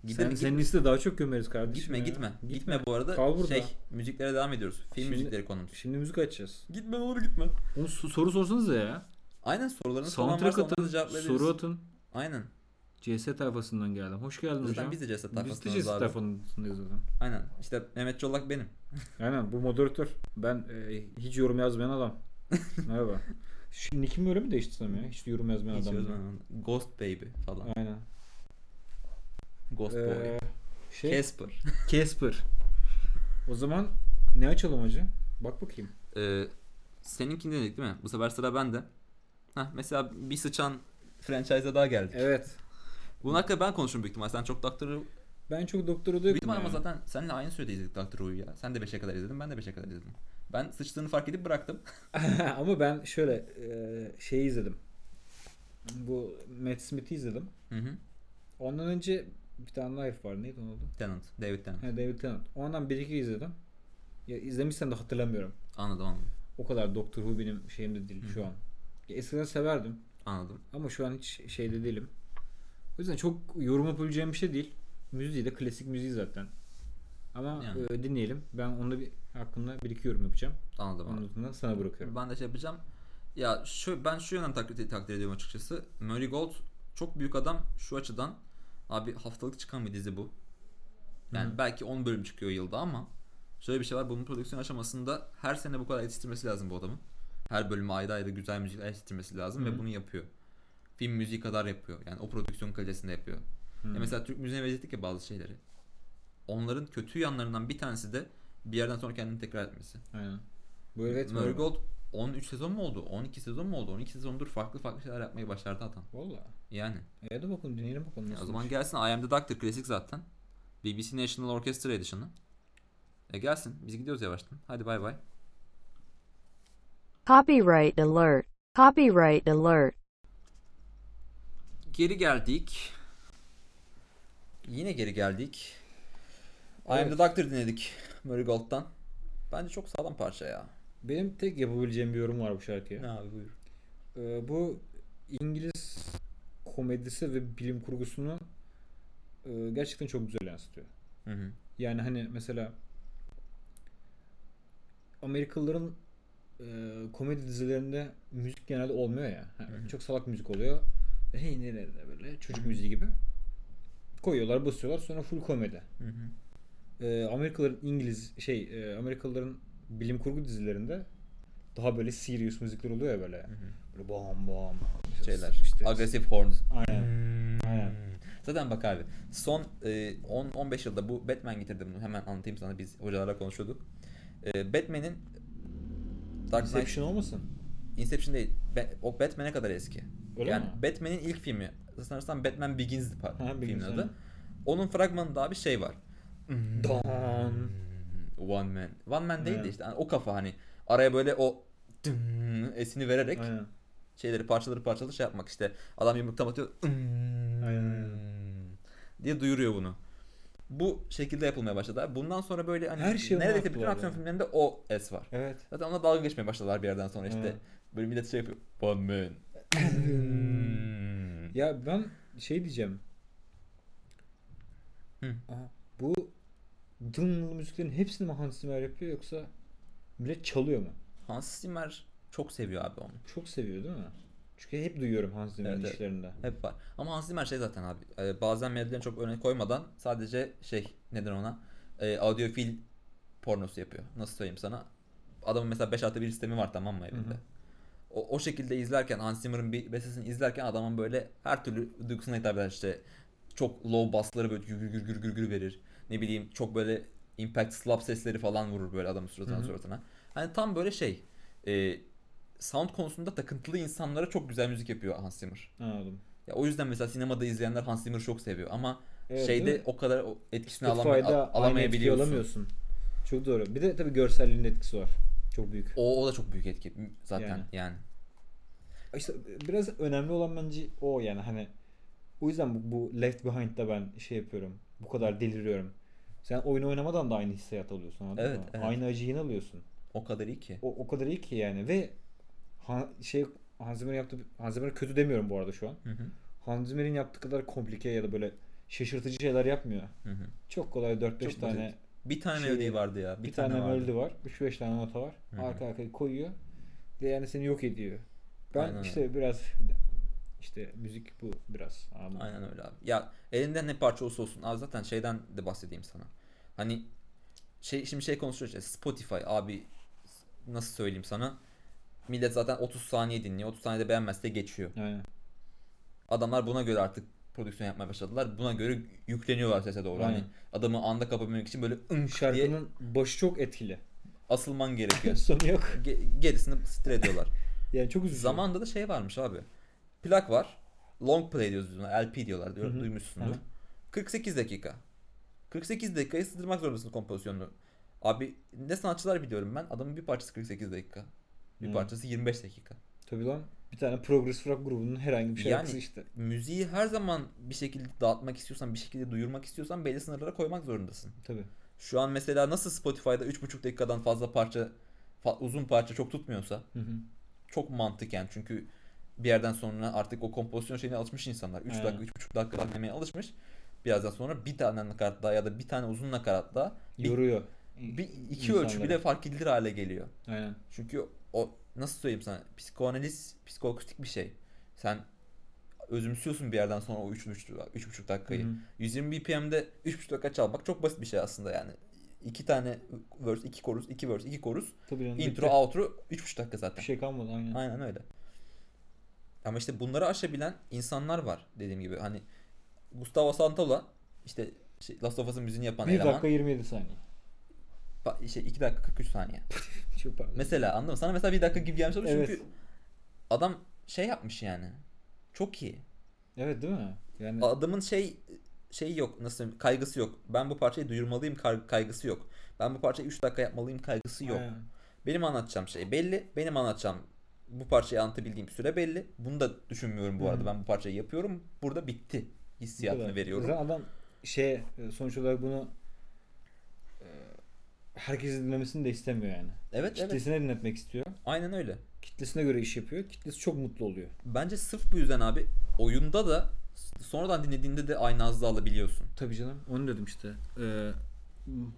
Gitme, Sen, gitme, senin liste daha çok gömeriz kardeşim. gitme, ya. gitme. Gitme bu arada. Kal burada. Şey, müziklere devam ediyoruz. Film Şimdi- müzikleri konumuz. Şimdi müzik açacağız. Gitme ne olur gitme. So- soru sorsanız ya. Aynen sorularınız falan varsa onları atın, cevaplayabiliriz. soru atın. Aynen. CS tayfasından geldim. Hoş geldin Zaten hocam. biz de ceset Biz de tayfasındayız CS tayfasındayız zaten. Aynen. İşte Mehmet Çolak benim. Aynen bu moderatör. Ben e, hiç yorum yazmayan adam. Merhaba. Şimdi nickimi öyle mi değiştirsem ya? Hiç yorum yazmayan Hiç adam. yazmam. Ghost Baby falan. Aynen. Ghost Boy. Ee, şey Casper. Casper. O zaman ne açalım hacı? Bak bakayım. Ee, seninkini dedik değil mi? Bu sefer sıra bende. Heh, mesela bir sıçan franchise'a daha geldik. Evet. Bunun hakkında ben konuşurum büyük ihtimal. Sen çok Doctor. Ben çok doktora da Büyük yokum ama zaten seninle aynı sürede izledik Doctor Who'yu ya. Sen de 5'e kadar izledin, ben de 5'e kadar izledim. Ben sıçtığını fark edip bıraktım. ama ben şöyle e, şeyi izledim. Bu Matt Smith'i izledim. Hı hı. Ondan önce bir tane herif var. Neydi onun adı? Tennant, David Tennant. Ha, David Tennant. Ondan bir iki izledim. Ya izlemişsem de hatırlamıyorum. Anladım anladım. O kadar Doctor Who benim şeyimde değil şu an. Ya eskiden severdim Anladım. ama şu an hiç şeyde değilim. O yüzden çok yorum yapabileceğim bir şey değil. Müziği de klasik müziği zaten. Ama Yani. e, dinleyelim. Ben onda bir hakkında bir iki yorum yapacağım. Anladım. Onun dışında sana bırakıyorum. Ben de şey yapacağım. Ya şu ben şu yönden takdir, takdir ediyorum açıkçası. Murray Gold çok büyük adam şu açıdan. Abi haftalık çıkan bir dizi bu. Yani Hı. belki 10 bölüm çıkıyor yılda ama şöyle bir şey var. Bunun prodüksiyon aşamasında her sene bu kadar yetiştirmesi lazım bu adamın. Her bölümü ayrı ayrı güzel müzikler yetiştirmesi lazım Hı ve bunu yapıyor. Film müziği kadar yapıyor. Yani o prodüksiyon kalitesinde yapıyor. Hı. Ya mesela Türk müziğine benzettik ya bazı şeyleri. Onların kötü yanlarından bir tanesi de bir yerden sonra kendini tekrar etmesi. Aynen. Bu evet Murray Gold 13 sezon mu oldu? 12 sezon mu oldu? 12 sezondur farklı farklı şeyler yapmayı başardı adam. Valla. Yani. E hadi bakalım dinleyelim bakalım nasıl. o zaman gelsin I Am The Doctor klasik zaten. BBC National Orchestra Edition'ı. E gelsin. Biz gidiyoruz yavaştan. Hadi bay bay. Copyright alert. Copyright alert. Geri geldik. Yine geri geldik. I Am Evet. The Doctor dinledik Murray Gold'dan. Bence çok sağlam parça ya. Benim tek yapabileceğim bir yorum var bu şarkıya. Ne abi buyur. Ee, bu İngiliz komedisi ve bilim kurgusunu e, gerçekten çok güzel yansıtıyor. Hı hı. Yani hani mesela Amerikalıların e, komedi dizilerinde müzik genelde olmuyor ya. Ha, Hı hı. Çok salak müzik oluyor. Hey nerede böyle çocuk müziği gibi. Koyuyorlar, basıyorlar sonra full komedi. Hı hı. E, Amerikalıların İngiliz şey e, Amerikalıların bilim kurgu dizilerinde daha böyle serious müzikler oluyor ya böyle. Hı hı. Böyle bam bam Şeyler. İşte- Agresif horns. Aynen. Aynen. Zaten bak abi son e, 10-15 yılda bu Batman getirdi bunu hemen anlatayım sana biz hocalarla konuşuyorduk. E, Batman'in Dark Knight Inception olmasın? Inception değil. Ba- o Batman'e kadar eski. Öyle yani mi? Batman'in ilk filmi. Sanırsam Batman Begins filmin adı. Onun fragmanında bir şey var. Don. One Man. One Man değil de işte hani o kafa hani araya böyle o esini vererek Aynen. şeyleri parçaları parçaları şey yapmak işte adam yumruk tam atıyor Aynen. diye duyuruyor bunu. Bu şekilde yapılmaya başladı. Bundan sonra böyle hani Her ona neredeyse bütün aksiyon ya. filmlerinde o es var. Evet. Zaten ona dalga geçmeye başladılar bir yerden sonra işte. Evet. Böyle millet şey yapıyor. One man. Ya ben şey diyeceğim. Hı. Aha, bu Dınlı müziklerin hepsini mi Hans Zimmer yapıyor yoksa millet çalıyor mu? Hans Zimmer çok seviyor abi onu. Çok seviyor değil mi? Çünkü hep duyuyorum Hans Zimmer'in Evet, evet. işlerinde. Hep var. Ama Hans Zimmer şey zaten abi. e, bazen melodilerini çok öne koymadan sadece şey neden ona e, audiofil pornosu yapıyor. Nasıl söyleyeyim sana? Adamın mesela 5 artı 1 sistemi var tamam mı evinde? Hı hı. O, o şekilde izlerken Hans Zimmer'ın bir bestesini izlerken adamın böyle her türlü duygusuna hitap eder işte. Çok low bassları böyle gür gür gür gür gür verir. Ne bileyim çok böyle impact slap sesleri falan vurur böyle adamın suratına suratına. Hani tam böyle şey e, sound konusunda takıntılı insanlara çok güzel müzik yapıyor Hans Zimmer. Anladım. Ya o yüzden mesela sinemada izleyenler Hans Zimmer'ı çok seviyor ama Evet, şeyde o kadar etkisini alama, Spotify'da al- aynı etkiyi alamayabiliyorsun. alamıyorsun. Çok doğru. Bir de tabii görselliğin etkisi var. Çok büyük. O, o da çok büyük etki zaten Yani. yani. İşte biraz önemli olan bence o yani hani o yüzden bu, bu Left Behind'da ben şey yapıyorum. Bu kadar deliriyorum. Sen oyunu oynamadan da aynı hissiyat alıyorsun anladın Evet, mı? evet. Aynı acıyı yine alıyorsun. O kadar iyi ki. O, o kadar iyi ki yani ve ha, şey Hans Zimmer yaptı Hans Zimmer kötü demiyorum bu arada şu an. Hı hı. Hans Zimmer'in yaptığı kadar komplike ya da böyle şaşırtıcı şeyler yapmıyor. Hı hı. Çok kolay 4-5 Çok tane basit. Bir tane Şey- vardı ya. Bir, bir, tane, vardı. melodi var. 3-5 tane nota var. Hı hı. Arka arkaya koyuyor. Ve yani seni yok ediyor. Ben Aynen işte biraz işte müzik bu biraz. Mı? Aynen öyle abi. Ya elinden ne parça olsa olsun. Abi zaten şeyden de bahsedeyim sana. Hani şey şimdi şey konuşuyoruz ya Spotify abi nasıl söyleyeyim sana? Millet zaten 30 saniye dinliyor. 30 saniyede beğenmezse geçiyor. Aynen. Adamlar buna göre artık prodüksiyon yapmaya başladılar. Buna göre yükleniyorlar sese doğru. Hani Aynen. adamı anda kapabilmek için böyle ınk diye Şarkının başı çok etkili. asılman gerekiyor. Sonu yok. Ge- gerisini stre ediyorlar. Yani çok üzücü. Zamanında da şey varmış abi. Plak var. Long play diyoruz biz buna. LP diyorlar. Diyor, Hı hı. duymuşsundur. Hı hı. 48 dakika. 48 dakikayı sığdırmak zorundasın kompozisyonunu. Abi ne sanatçılar biliyorum ben. Adamın bir parçası 48 dakika. Bir Hı. parçası 25 dakika. Tabii lan bir tane progressive rock grubunun herhangi bir şarkısı Yani- işte. Müziği her zaman bir şekilde dağıtmak istiyorsan, bir şekilde duyurmak istiyorsan belli sınırlara koymak zorundasın. Tabii. Şu an mesela nasıl Spotify'da 3,5 dakikadan fazla parça uzun parça çok tutmuyorsa Hı hı. çok mantıken çünkü bir yerden sonra artık o kompozisyon şeyine alışmış insanlar. 3 Aynen. dakika, 3,5 dakika dinlemeye alışmış. Birazdan sonra bir tane nakarat daha ya da bir tane uzun nakarat daha bir, Yoruyor. bir iki insanları. ölçü bile fark edilir hale geliyor. Aynen. Çünkü o nasıl söyleyeyim sana psikoanaliz psikoakustik bir şey. Sen özümsüyorsun bir yerden sonra o 3,5 3,5 dakikayı. Hı hı. 120 BPM'de 3,5 dakika çalmak çok basit bir şey aslında yani. İki tane verse, iki chorus, iki verse, iki chorus. Tabii canım. Intro, bitti. outro 3,5 dakika zaten. Bir şey kalmadı aynen. Aynen öyle. Ama işte bunları aşabilen insanlar var dediğim gibi. Hani Gustavo Santaola işte şey, Last of Us'ın müziğini yapan 1 eleman. dakika 27 saniye. Ba- şey 2 dakika 43 saniye. Çok pardon. Mesela anladın mı? Sana mesela 1 dakika gibi gelmiş olabilir Evet. çünkü adam şey yapmış yani. Çok iyi. Evet değil mi? Yani Adamın şey şey yok nasıl söyleyeyim, kaygısı yok. Ben bu parçayı duyurmalıyım kaygısı yok. Ben bu parçayı 3 dakika yapmalıyım kaygısı yok. Aynen. Benim anlatacağım şey belli. Benim anlatacağım bu parçayı anlatabildiğim süre belli. Bunu da düşünmüyorum bu Hı. arada. Ben bu parçayı yapıyorum. Burada bitti. Hissiyatını veriyorum. Zaten adam şey e, sonuç olarak bunu e, herkesin dinlemesini de istemiyor yani. Evet evet. Kitlesine dinletmek istiyor. Aynen öyle. Kitlesine göre iş yapıyor. Kitlesi çok mutlu oluyor. Bence sırf bu yüzden abi oyunda da sonradan dinlediğinde de aynı hazzı alabiliyorsun. Tabii canım. Onu dedim işte. Ee,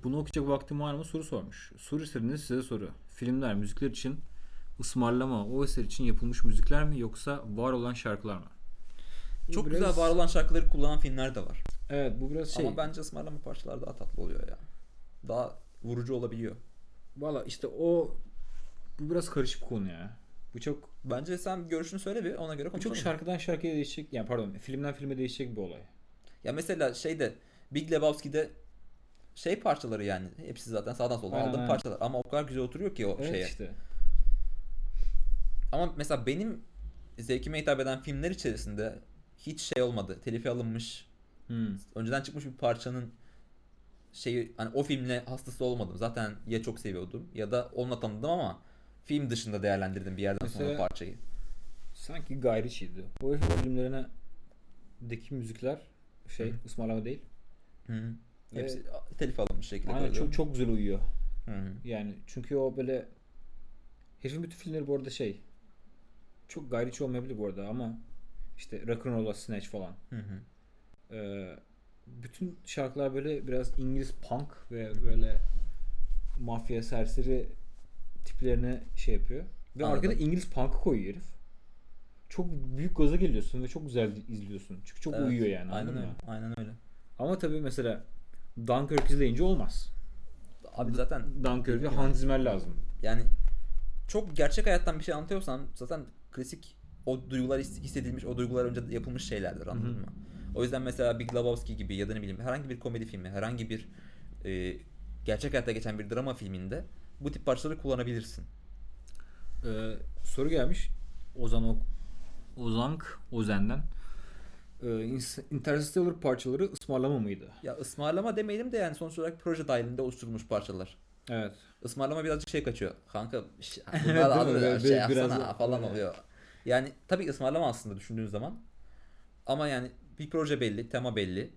bunu okuyacak vaktim var mı soru sormuş. Soru istediğiniz size soru. Filmler, müzikler için ısmarlama, o eser için yapılmış müzikler mi yoksa var olan şarkılar mı? Bu Çok biraz- güzel var olan şarkıları kullanan filmler de var. Evet bu biraz şey. Ama bence ısmarlama parçalar daha tatlı oluyor ya. Daha vurucu olabiliyor. Valla işte o bu biraz karışık bir konu ya. Bu çok Bence sen görüşünü söyle bir ona göre bu konuşalım. çok şarkıdan şarkıya değişecek. Yani pardon, filmden filme değişecek bir olay. Ya mesela şeyde Big Lebowski'de şey parçaları yani hepsi zaten sağdan soldan Aynen, aldığım parçalar ama o kadar güzel oturuyor ki o Evet şeye. işte. Ama mesela benim zevkime hitap eden filmler içerisinde hiç şey olmadı. Telifi alınmış, Hmm. önceden çıkmış bir parçanın şeyi hani o filmle hastası olmadım. Zaten ya çok seviyordum ya da onunla tanıdım ama film dışında değerlendirdim bir yerden sonra Mesela- o parçayı. Sanki Guy Ritchie'ydi. O herifin filmlerine deki müzikler şey Hı. ısmarlama değil. Hı. Hepsi telif alınmış şekilde Aynen koyuluyor. çok çok güzel uyuyor. Hı hı. Yani çünkü o böyle herifin bütün filmleri bu arada şey çok gayriçi olmayabilir bu arada ama işte Rock'n'Rolla Snatch falan. Hı hı. Ee, bütün şarkılar böyle biraz İngiliz punk ve böyle mafya serseri tiplerine şey yapıyor. Ve Anladım. arkada İngiliz punk'ı koyuyor herif. Çok büyük gaza geliyorsun ve çok güzel izliyorsun. Çünkü çok Evet, uyuyor yani. Aynen öyle. mı? Aynen öyle. Ama tabii mesela Dunkirk izleyince olmaz. Abi zaten Dunkirk'e Hans Zimmer lazım. yani çok gerçek hayattan bir şey anlatıyorsan zaten klasik o duygular his- hissedilmiş, o duygular önce yapılmış şeylerdir anladın Hı hı. mı? O yüzden mesela Big Lebowski gibi ya da ne bileyim herhangi bir komedi filmi, herhangi bir e, gerçek hayatta geçen bir drama filminde bu tip parçaları kullanabilirsin. Ee, soru gelmiş. Ozan o Ozank Ozen'den. Ee, Interstellar parçaları ısmarlama mıydı? Ya ısmarlama demeyelim de yani sonuç olarak proje dahilinde oluşturulmuş parçalar. Evet. Ismarlama birazcık şey kaçıyor. Kanka ş- bunlar Böyle şey yapsana falan oluyor. Yani tabii ısmarlama aslında düşündüğün zaman. Ama yani bir proje belli, tema belli.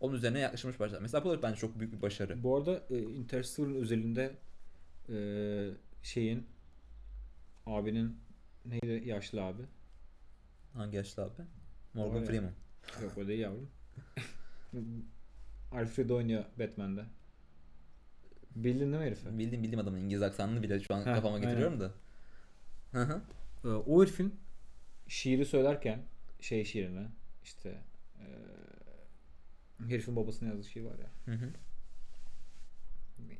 Onun üzerine yaklaşılmış parçalar. Mesela bu da bence çok büyük bir başarı. Bu arada e, Interstellar'ın özelinde e, şeyin abinin neydi yaşlı abi? Hangi yaşlı abi? Morgan. Freeman. Yok o değil yavrum. Alfred oynuyor Batman'de. Bildin değil mi herifi? Bildiğim bildiğim adamın İngiliz aksanını bile şu an Heh, kafama aynen. getiriyorum da. Hı hı. Ee, o herifin şiiri söylerken şey şiirine işte e, herifin babasının yazdığı şiir var ya. Hı hı.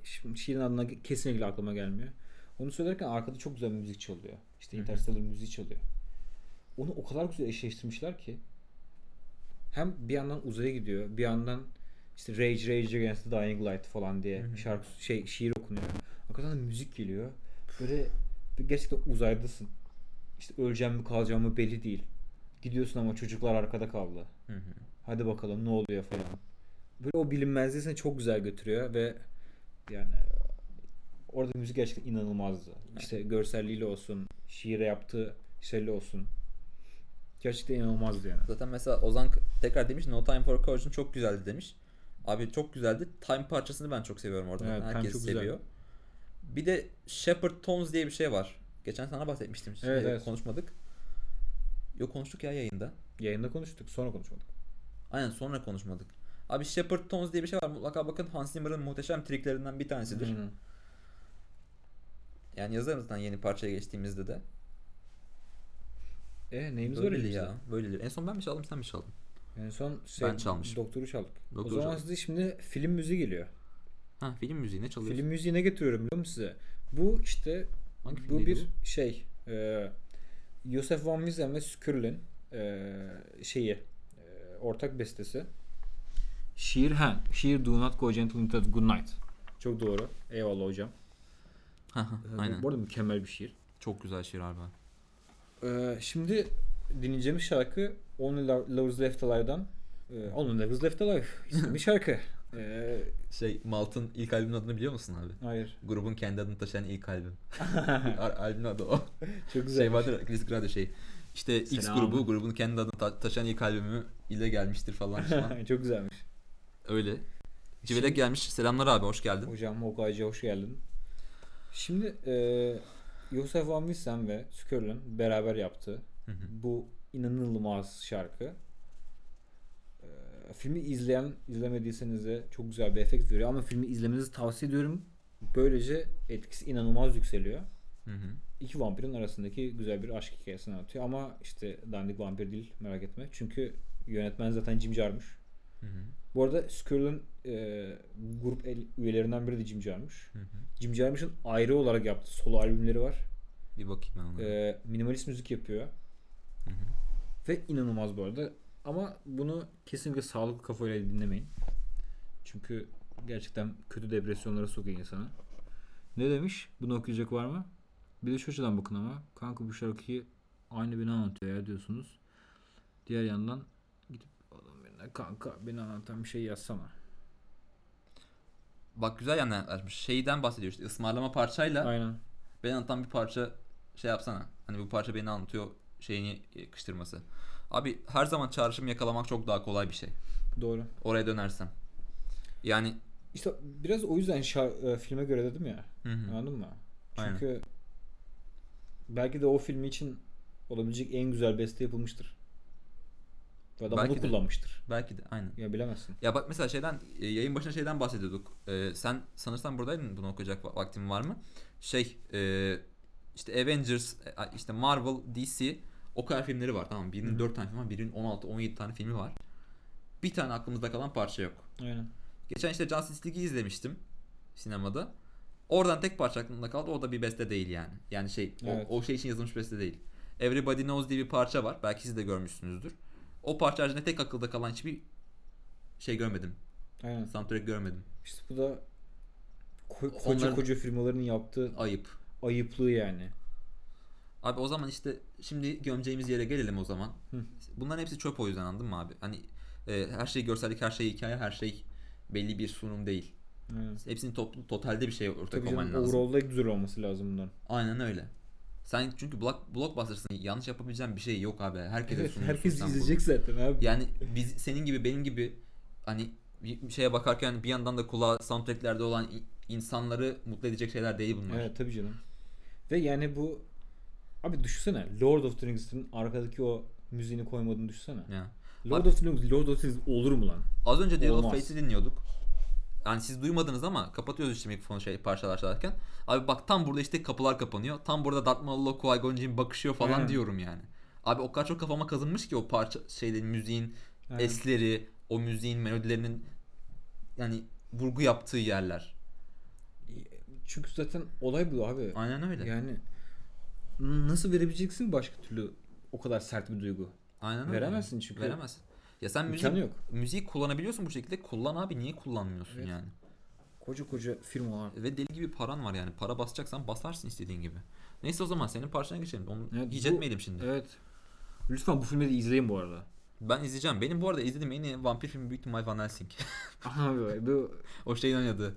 Şimdi şiirin adına kesinlikle aklıma gelmiyor. Onu söylerken arkada çok güzel müzik çalıyor. İşte. Interstellar müziği çalıyor. Onu o kadar güzel eşleştirmişler ki hem bir yandan uzaya gidiyor, bir yandan işte Rage Rage Against the Dying Light falan diye Hı hı. şarkı şey şiir okunuyor. Arkadan da müzik geliyor. Böyle gerçekten uzaydasın. İşte öleceğim mi kalacağım mı belli değil. Gidiyorsun ama çocuklar arkada kaldı. Hı hı. Hadi bakalım ne oluyor falan. Böyle o bilinmezliği seni çok güzel götürüyor ve yani orada müzik gerçekten inanılmazdı. İşte görselliğiyle olsun, şiire yaptığı şeyle olsun. Gerçekten inanılmazdı yani. Zaten mesela Ozan tekrar demiş No Time for Caution çok güzeldi demiş. Abi çok güzeldi. Time parçasını ben çok seviyorum orada. Evet, Herkes çok güzel. seviyor. Bir de Shepherd Tones diye bir şey var. Geçen sana bahsetmiştim. Şimdi Evet, evet. konuşmadık. Yok konuştuk ya yayında. Yayında konuştuk, sonra konuşmadık. Aynen sonra konuşmadık. Abi Shepherd Tones diye bir şey var. Mutlaka bakın Hans Zimmer'ın muhteşem triklerinden bir tanesidir. Hı hı. Yani yazarım zaten yeni parçaya geçtiğimizde de. E neyimiz elimizde? ya. Böyledir. En son ben mi çaldım sen mi çaldın? En son şey, Ben çalmışım. Doktoru çaldık. Doktoru o zaman çaldık. size şimdi film müziği geliyor. Ha film müziği ne çalıyorsun? Film müziği ne getiriyorum biliyor musun size? Bu işte Hangi bu bir şey e, Josef Van Wiesen ve Skürl'ün e, şeyi e, ortak bestesi. Şiir ha. Şiir Do Not Go Gentle Into Good Night. Çok doğru. Eyvallah hocam. E, Aynen. Bu arada mükemmel bir şiir. Çok güzel şiir abi. E, şimdi dinleyeceğimiz şarkı Only Lo- Lovers Left Alive'dan e, Only Lovers Left Alive isimli şarkı. E, Şey Malt'ın ilk albümün adını biliyor musun abi? hayır. Grubun kendi adını taşıyan ilk albüm. Al- albümün adı o. Çok güzel. Şey vardır klasik radyo şey. İşte X Selam. grubu grubun kendi adını ta- taşıyan ilk albümü ile gelmiştir falan. falan. Çok güzelmiş. Öyle. Civelek gelmiş. Selamlar abi hoş geldin. Hocam Hokaycı hoş geldin. Şimdi e, Yosef Van Wiesen ve Skürl'ün beraber yaptığı Hı hı. bu inanılmaz şarkı. E, filmi izleyen, izlemediyseniz de çok güzel bir efekt veriyor ama filmi izlemenizi tavsiye ediyorum. Böylece etkisi inanılmaz yükseliyor. Hı hı. İki vampirin arasındaki güzel bir aşk hikayesini anlatıyor ama işte dandik vampir değil merak etme. Çünkü yönetmen zaten Jim Jarmusch. Hı hı. Bu arada Skrull'un e, grup el, üyelerinden biri de Jim Jarmusch. Hı hı. Jim Jarmusch'ın ayrı olarak yaptığı solo albümleri var. Bir bakayım ben ona. E, minimalist müzik yapıyor. Ve inanılmaz bu arada. Ama bunu kesinlikle sağlıklı kafayla dinlemeyin. Çünkü gerçekten kötü depresyonlara sokuyor insanı. Ne demiş? Bunu okuyacak var mı? Bir de şu açıdan bakın ama. Kanka bu şarkıyı aynı beni anlatıyor ya diyorsunuz. Diğer yandan gidip adam birine kanka beni anlatan bir şey yazsana. Bak güzel yandan yaklaşmış. Şeyden bahsediyor işte ısmarlama parçayla Aynen. beni anlatan bir parça şey yapsana. Hani bu parça beni anlatıyor şeyini yakıştırması. Abi her zaman çağrışım yakalamak çok daha kolay bir şey. Doğru. Oraya dönersem. Yani İşte biraz o yüzden şar- e, filme göre dedim ya. hı hı. Anladın mı? Aynen. Çünkü belki de o filmi için olabilecek en güzel beste yapılmıştır. Ve adam Belki bunu de. kullanmıştır. belki de aynen. Ya bilemezsin. Ya bak mesela şeyden e, yayın başında şeyden bahsediyorduk. E, sen sanırsam buradaydın bunu okuyacak va- vaktin var mı? Şey e, işte Avengers, e, işte Marvel, DC o kadar filmleri var tamam? Birinin 4 tane film var, birinin 16, 17 tane filmi var. Bir tane aklımızda kalan parça yok. Aynen. Geçen işte Justice League'i izlemiştim sinemada. Oradan tek parça aklımda kaldı. O da bir beste değil yani. Yani şey o- Evet. o, şey için yazılmış beste değil. Everybody Knows diye bir parça var. Belki siz de görmüşsünüzdür. O parça haricinde tek akılda kalan hiçbir şey görmedim. Aynen. Soundtrack görmedim. İşte bu da ko- koca Onların- koca firmaların yaptığı Ayıp. ayıplığı yani. Abi o zaman işte şimdi gömeceğimiz yere gelelim o zaman. Hı. Bunların hepsi çöp o yüzden anladın mı abi? Hani e, her şey görsellik, her şey hikaye, her şey belli bir sunum değil. Aynen. Hepsinin toplu totalde bir şey ortaya Tabii koyman canım lazım. overall'da güzel olması lazım bundan. Aynen öyle. Sen çünkü block, blockbuster'sın. Yanlış yapabileceğin bir şey yok abi. Herkese Evet, herkes sen bunu. izleyecek zaten abi. Yani biz senin gibi benim gibi hani bir şeye bakarken bir yandan da kulağa soundtracklerde olan insanları mutlu edecek şeyler değil bunlar. Evet tabii canım. Ve yani bu abi düşünsene Lord of the Rings'in arkadaki o müziğini koymadığını düşünsene. Ya. Lord Abi- of the Rings, Lord of the Rings olur mu lan? Az önce Duel of. Fate'i dinliyorduk. Yani siz duymadınız ama kapatıyoruz işte mikrofonu şey parçalar çalarken. Abi bak tam burada işte kapılar kapanıyor. Tam burada Darth Maul'la Qui-Gon Jinn bakışıyor falan Aynen. diyorum yani. Abi o kadar çok kafama kazınmış ki o parça şeylerin müziğin Aynen. esleri, o müziğin melodilerinin yani vurgu yaptığı yerler. Çünkü zaten olay bu abi. Aynen öyle. Yani nasıl verebileceksin başka türlü o kadar sert bir duygu? Aynen öyle. Veremezsin çünkü. Veremezsin. Ya sen İmkanı müzik, yok. müziği kullanabiliyorsun bu şekilde. Kullan abi niye kullanmıyorsun Evet. yani? Koca koca firmalar. Ve deli gibi paran var yani. Para basacaksan basarsın istediğin gibi. Neyse o zaman senin parçana geçelim. Onu Evet, hiç bu- etmeyelim şimdi. Evet. Lütfen bu filmi de izleyin bu arada. Ben izleyeceğim. Benim bu arada izlediğim en iyi vampir filmi büyük ihtimal Van Helsing. Abi bu o şeyin oynadı.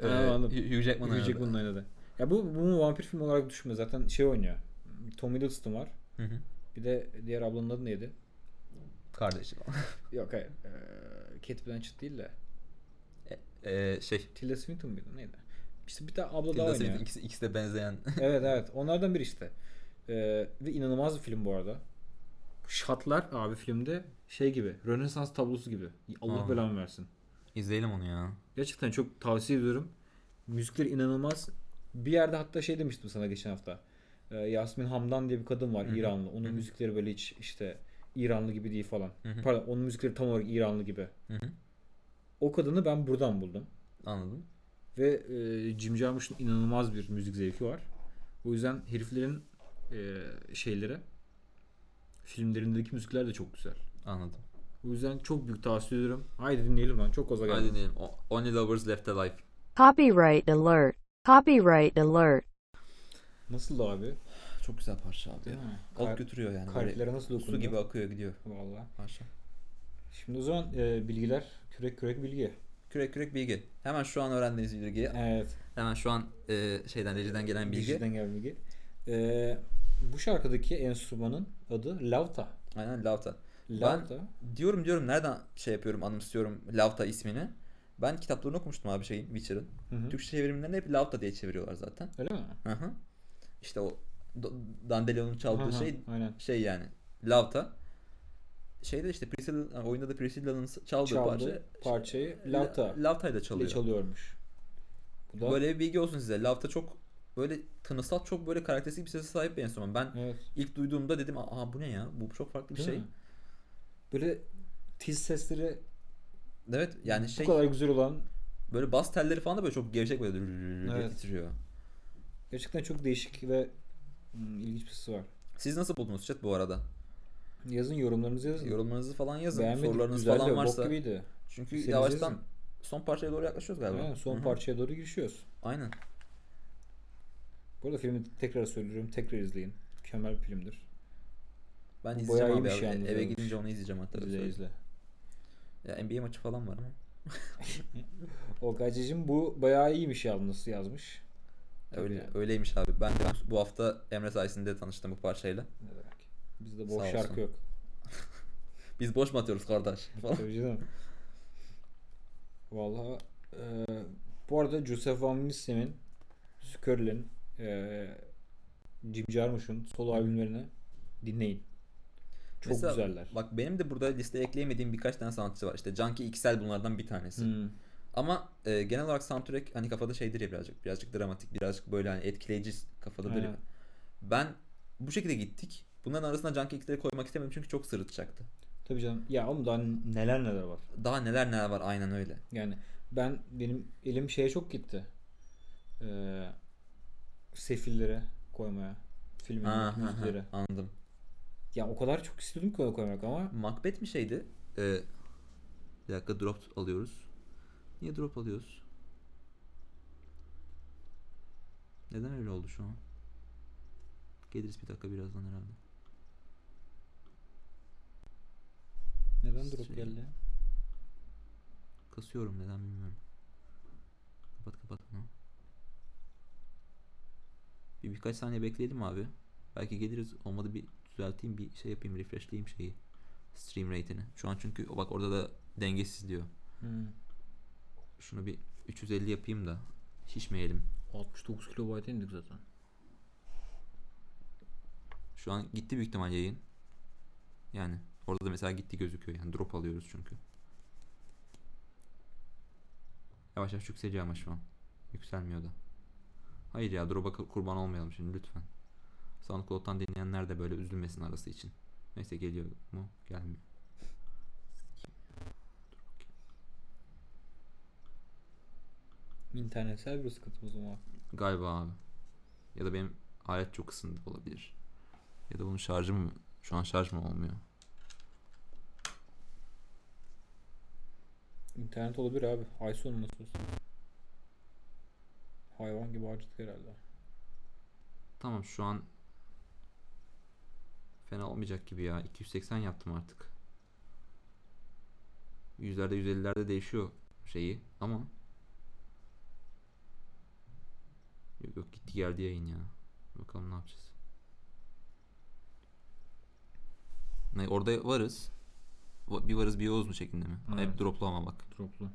Ee, anladım. Hugh Jackman Hugh oynadı. Jackman'ın oynadı. Ya bu bunu vampir film olarak düşünme. Zaten şey oynuyor. Tom Hiddleston var. Hı hı. Bir de diğer ablanın adı neydi? Kardeşi falan. Yok hayır. Ee, Kate Blanchett değil de. Ee, şey. Tilda Swinton muydu? Neydi? İşte bir tane abla daha Tilda oynuyor. Swinton ikisi, ikisi de benzeyen. evet evet. Onlardan biri işte. Ee, ve inanılmaz bir film bu arada. Şatlar abi filmde şey gibi. Rönesans tablosu gibi. Allah belamı versin. İzleyelim onu ya. Gerçekten çok tavsiye ediyorum. Müzikleri inanılmaz. Bir yerde hatta şey demiştim sana geçen hafta. Ee, Yasmin Hamdan diye bir kadın var Hı hı. İranlı. Onun Hı hı. müzikleri böyle hiç işte İranlı gibi değil falan. Hı hı. Pardon onun müzikleri tam olarak İranlı gibi. Hı hı. O kadını ben buradan buldum. Anladım. Ve e, Jim Jarmusch'un inanılmaz bir müzik zevki var. O yüzden heriflerin e, şeyleri filmlerindeki müzikler de çok güzel. Anladım. O yüzden çok büyük tavsiye ediyorum. Haydi dinleyelim lan. Çok gaza geldim. Hadi dinleyelim. O- Only Lovers Left Alive. Copyright alert. Copyright alert. Nasıl abi? Çok güzel parça abi. Değil mi? Alıp Kalp- götürüyor yani. kalplere Böyle nasıl Su dokundu? gibi akıyor gidiyor. Vallahi. Parça. Şimdi o zaman e, bilgiler kürek kürek bilgi. Kürek kürek bilgi. Hemen şu an öğrendiğiniz bilgi. Evet. Hemen şu an e, şeyden rejiden gelen bilgi. Bilgiden gelen bilgi. E, bu şarkıdaki enstrümanın adı lavta. Aynen Lavta. Lavta. Diyorum diyorum nereden şey yapıyorum anımsıyorum Lavta ismini. Ben kitaplarını okumuştum abi şeyin Witcher'ın. Hı hı. Türkçe çevirimlerinde hep Lavta diye çeviriyorlar zaten. Öyle mi? Hı hı. İşte o Dandelion'un çaldığı Aha, şey Aynen. şey yani Lavta. Şeyde işte Priscilla oyunda da Priscilla'nın çaldığı Çaldı parça parçayı La- lavta Lavta'yla ile çalıyor. çalıyormuş. Bu da Böyle bir bilgi olsun size. Lavta çok böyle tınısal çok böyle karakteristik bir sese sahip bir enstrüman. Ben evet. ilk duyduğumda dedim aa bu ne ya? Bu çok farklı bir Değil şey. mi? Böyle tiz sesleri Evet yani şey bu kadar güzel olan böyle bas telleri falan da böyle çok gevşek böyle Evet. titriyor. gerçekten çok değişik ve hmm, ilginç bir sesi var. Siz nasıl buldunuz chat bu arada? Yazın yorumlarınızı yazın. Yorumlarınızı falan yazın. Beğenmedik, Sorularınız güzeldi, falan varsa. gibiydi. Çünkü Seniz yavaştan yazın. son parçaya doğru yaklaşıyoruz galiba. Aynen, son Hı hı. parçaya doğru girişiyoruz. Aynen. Bu arada filmi tekrar söylüyorum. Tekrar izleyin. Mükemmel bir filmdir. Ben Bu izleyeceğim bayağı abi. iyiymiş Eve, gidince onu izleyeceğim hatta. İzle izle. Ya NBA maçı falan var ama. Olkaycığım bu bayağı iyiymiş yalnız yazmış. Öyle, yani. öyleymiş abi. Ben de bu hafta Emre sayesinde tanıştım bu parçayla. Ne demek. Bizde Sağ boş olsun. şarkı yok. Biz boş mu atıyoruz kardeş? Tabii canım. Vallahi e, bu arada Joseph Van Nistelrooy'un, Skörl'in, e, Jim Jarmusch'un solo albümlerini dinleyin. Çok Mesela güzeller. Bak benim de burada listeye ekleyemediğim birkaç tane sanatçı var. İşte Junkie XL bunlardan bir tanesi. Hmm. Ama e, genel olarak soundtrack hani kafada şeydir ya birazcık. Birazcık dramatik, birazcık böyle hani etkileyici kafadadır ya. Aynen. Ben bu şekilde gittik. Bunların arasına Junkie XL'leri koymak istemedim çünkü çok sırıtacaktı. Tabii canım. Ya oğlum daha neler neler var. Daha neler neler var aynen öyle. Yani ben benim elim şeye çok gitti. Ee, sefillere koymaya. Filmin müzikleri. anladım. Ya o kadar çok istiyordum ki onu koymak ama Macbeth mi şeydi? Ee, bir dakika drop alıyoruz. Niye drop alıyoruz? Neden öyle oldu şu an? Geliriz bir dakika birazdan herhalde. neden drop Şey- geldi? Kasıyorum neden bilmiyorum. Kapat kapat bunu. Bir birkaç saniye bekleyelim abi. Belki geliriz. Olmadı bir düzelteyim bir şey yapayım refreshleyeyim şeyi. Stream rate'ini. Şu an çünkü bak orada da dengesiz diyor. Hmm. Şunu bir 350 yapayım da şişmeyelim. 69 kilobayt indik zaten. Şu an gitti büyük ihtimal yayın. Yani orada da mesela gitti gözüküyor. Yani drop alıyoruz çünkü. Yavaş yavaş yükseliyor ama şu an. Yükselmiyor da. Hayır ya drop'a ku- kurban olmayalım şimdi lütfen. SoundCloud'dan dinleyenler de böyle üzülmesin arası için. Neyse geliyor mu? Gelmiyor. İnternetsel bir sıkıntımız mı var? Galiba abi. Ya da benim alet çok ısındı olabilir. Ya da bunun şarjı mı? Şu an şarj mı olmuyor? İnternet olabilir abi. Ay sonu nasıl olsa. Hayvan gibi harcadık herhalde. Tamam şu an fena olmayacak gibi ya. 280 yaptım artık. Yüzlerde 150'lerde değişiyor şeyi ama Yok yok gitti geldi yayın ya. Bakalım ne yapacağız. Ne orada varız. Va- Bir varız bir yoğuz mu şeklinde mi? Evet. Hep droplu ama bak. Droplu.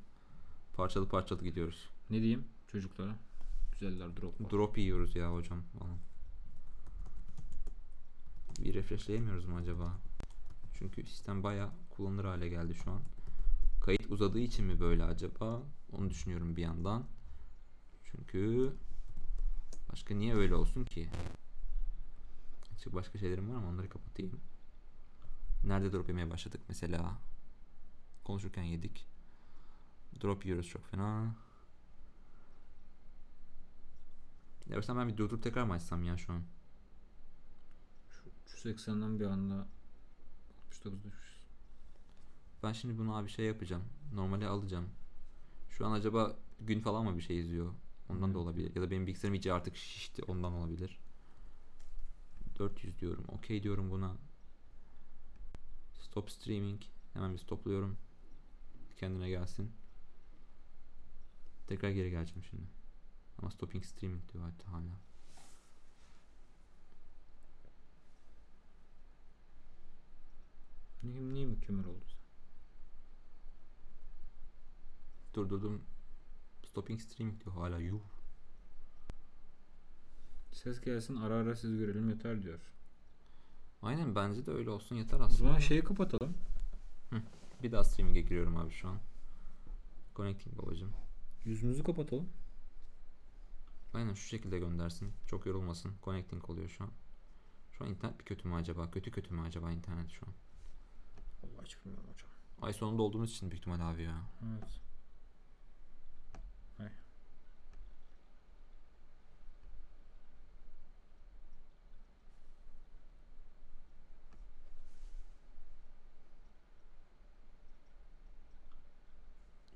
Parçalı parçalı gidiyoruz. Ne diyeyim çocuklara? Güzeller drop. Drop yiyoruz ya hocam falan. Bir refreshleyemiyoruz mu acaba? Çünkü sistem baya kullanılır hale geldi şu an. Kayıt uzadığı için mi böyle acaba? Onu düşünüyorum bir yandan. Çünkü başka niye öyle olsun ki? Açık başka şeylerim var ama onları kapatayım. Nerede drop yemeye başladık mesela? Konuşurken yedik. Drop yiyoruz çok fena. Mesela ben bir durdurup tekrar mı açsam ya şu an? Şu 380'den bir anda 69 düşmüş. Ben şimdi bunu abi şey yapacağım. Normale alacağım. Şu an acaba gün falan mı bir şey izliyor? Ondan da olabilir. Ya da benim bilgisayarım iyice artık şişti. Ondan olabilir. 400 diyorum. Okey diyorum buna. Stop streaming. Hemen bir stopluyorum. Kendine gelsin. Tekrar geri geleceğim şimdi. Ama stopping streaming diyor hatta hala. Niye, niye mükemmel oldu? Durdurdum. Stopping streaming diyor hala. Yuh. Ses gelsin ara ara siz görelim yeter diyor. Aynen bence de öyle olsun yeter O aslında. zaman ama- şeyi kapatalım. Bir daha streaming'e giriyorum abi şu an. Connecting babacım. Yüzümüzü kapatalım. Aynen şu şekilde göndersin. Çok yorulmasın. Connecting oluyor şu an. Şu an internet bir kötü mü acaba? Kötü kötü mü acaba internet şu an? Vallahi hiç bilmiyorum hocam. Ay sonunda olduğumuz için büyük ihtimal abi ya. Evet.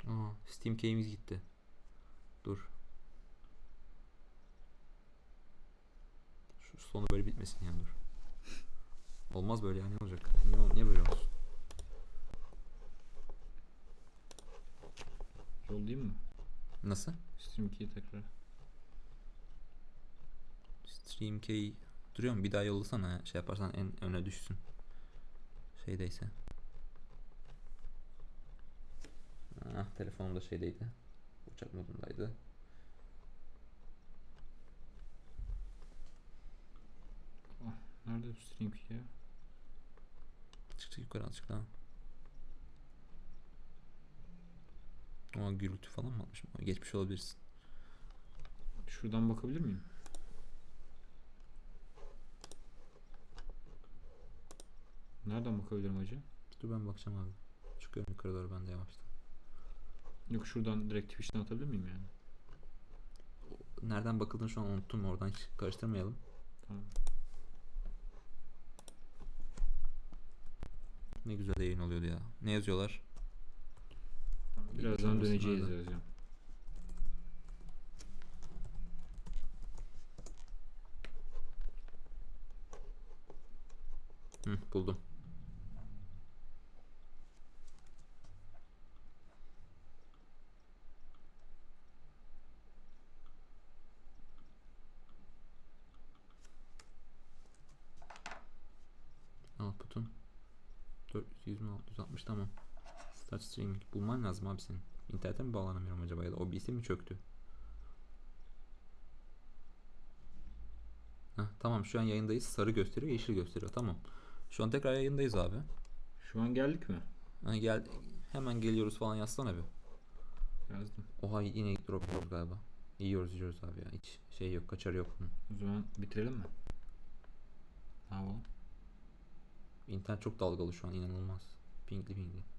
Aa, Steam key'imiz gitti. Dur. Şu sonu böyle bitmesin ya dur. Olmaz böyle ya ne olacak? Niye, niye böyle olsun? Yollayayım mı? Nasıl? Stream 2'yi tekrar. Stream key duruyor mu? Bir daha yollasana ya. Şey yaparsan en öne düşsün. Şeydeyse. Ah. telefonum da şeydeydi. Uçak modundaydı. Nerede bu stream ki ya? Çık çık yukarı azıcık daha. Ama gürültü falan mı atmışım? Geçmiş olabilirsin. Şuradan bakabilir miyim? Nereden bakabilirim hacı? Dur ben bakacağım abi. Çıkıyorum yukarı doğru ben de yavaştan. Yok şuradan direkt Twitch'ten atabilir miyim yani? Nereden bakıldığını şu an unuttum oradan hiç karıştırmayalım. Tamam. Ne güzel yayın oluyordu ya. Ne yazıyorlar? Birazdan döneceğiz da- yazacağım. Hı, buldum. Output'un 400 mi 660 tamam. Start streaming bulman lazım abi senin. İnternete mi bağlanamıyorum acaba ya da OBS mi çöktü? Heh, tamam şu an yayındayız. Sarı gösteriyor, yeşil gösteriyor. Tamam. Şu an tekrar yayındayız abi. Şu an geldik mi? Hani gel hemen geliyoruz falan yazsana bir. Yazdım. Oha yine drop oldu galiba. Yiyoruz yiyoruz abi ya. Hiç şey yok, kaçar yok. O zaman bitirelim mi? Ne yapalım? İnternet çok dalgalı şu an inanılmaz. Pingli pingli.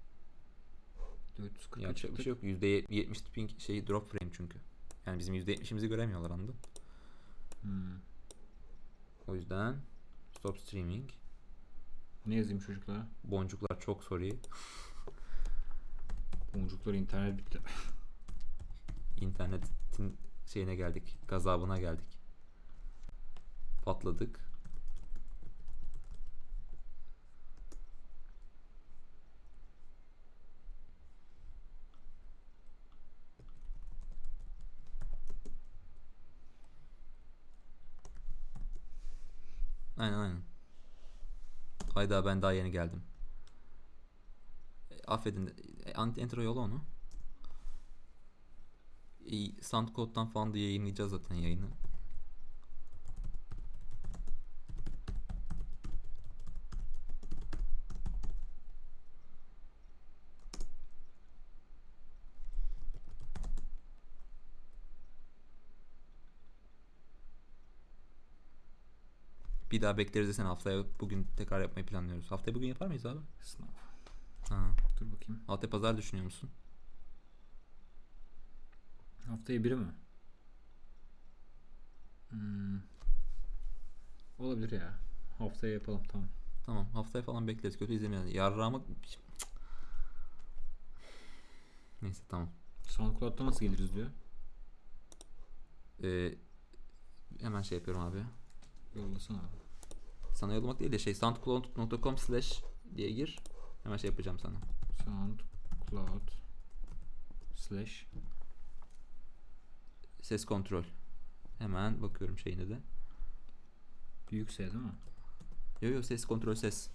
440 Yapacak bir şey yok. %70 ping şey drop frame çünkü. Yani bizim %70'imizi göremiyorlar anladın? Hmm. O yüzden stop streaming. Ne yazayım çocuklara? Boncuklar çok sorry. Boncuklar internet bitti. İnternetin şeyine geldik. Gazabına geldik. Patladık. Aynen aynen. Hayda ben daha yeni geldim. E, affedin. E, yola onu. E, falan da yayınlayacağız zaten yayını. Bir daha bekleriz desene haftaya bugün tekrar yapmayı planlıyoruz. Haftaya bugün yapar mıyız abi? Sınav. Ha. Dur bakayım. Haftaya pazar düşünüyor musun? Haftaya biri mi? Hmm. Olabilir ya. Haftaya yapalım tamam. Tamam haftaya falan bekleriz. Kötü izlemeyelim. Yarrağımı... Neyse tamam. SoundCloud'da nasıl geliriz diyor. Ee, hemen şey yapıyorum abi. Yollasana abi. Sana yollamak değil de şey soundcloud.com slash diye gir. Hemen şey yapacağım sana. SoundCloud slash Ses kontrol. Hemen bakıyorum şeyine de. büyük S değil mi? Yo yo ses kontrol ses.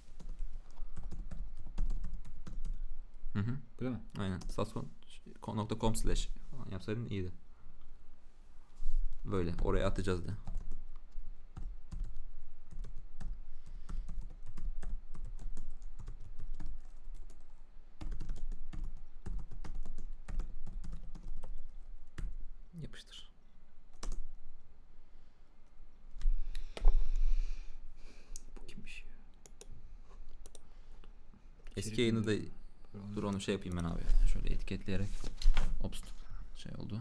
Hı hı. Bu değil mi? Aynen. Sascon.com slash yapsaydın iyiydi. Böyle oraya atacağız da. Yapıştır. Bu kimmiş ya? Eski İçerik yayını da dur onu şey yapayım ben abi. Şöyle etiketleyerek. Ops şey oldu.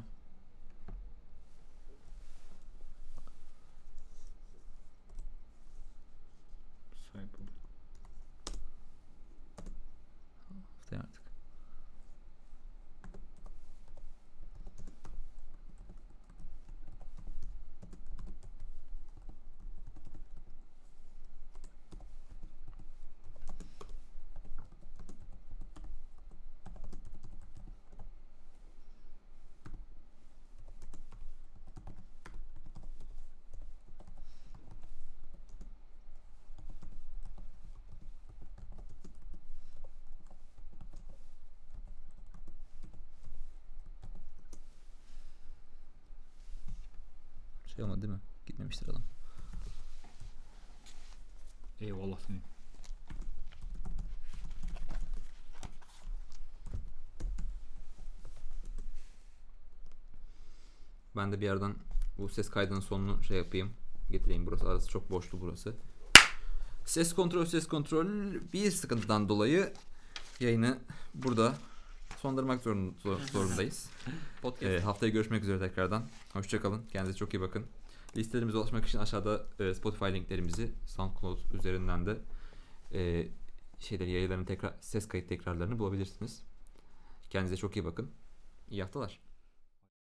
Sahip ol. Haftaya artık. Kıyamadı Gitmemiştir adam. Eyvallah senin. Ben de bir yerden bu ses kaydının sonunu şey yapayım. Getireyim burası. Arası çok boşlu burası. Ses kontrol, ses kontrol bir sıkıntıdan dolayı yayını burada sondurmak zorun- zor- zorundayız. Podcast. Ee, haftaya görüşmek üzere tekrardan. Hoşçakalın. Kendinize çok iyi bakın. Listelerimize ulaşmak için aşağıda e, Spotify linklerimizi SoundCloud üzerinden de e, şeyleri yayınların tekrar ses kayıt tekrarlarını bulabilirsiniz. Kendinize çok iyi bakın. İyi haftalar.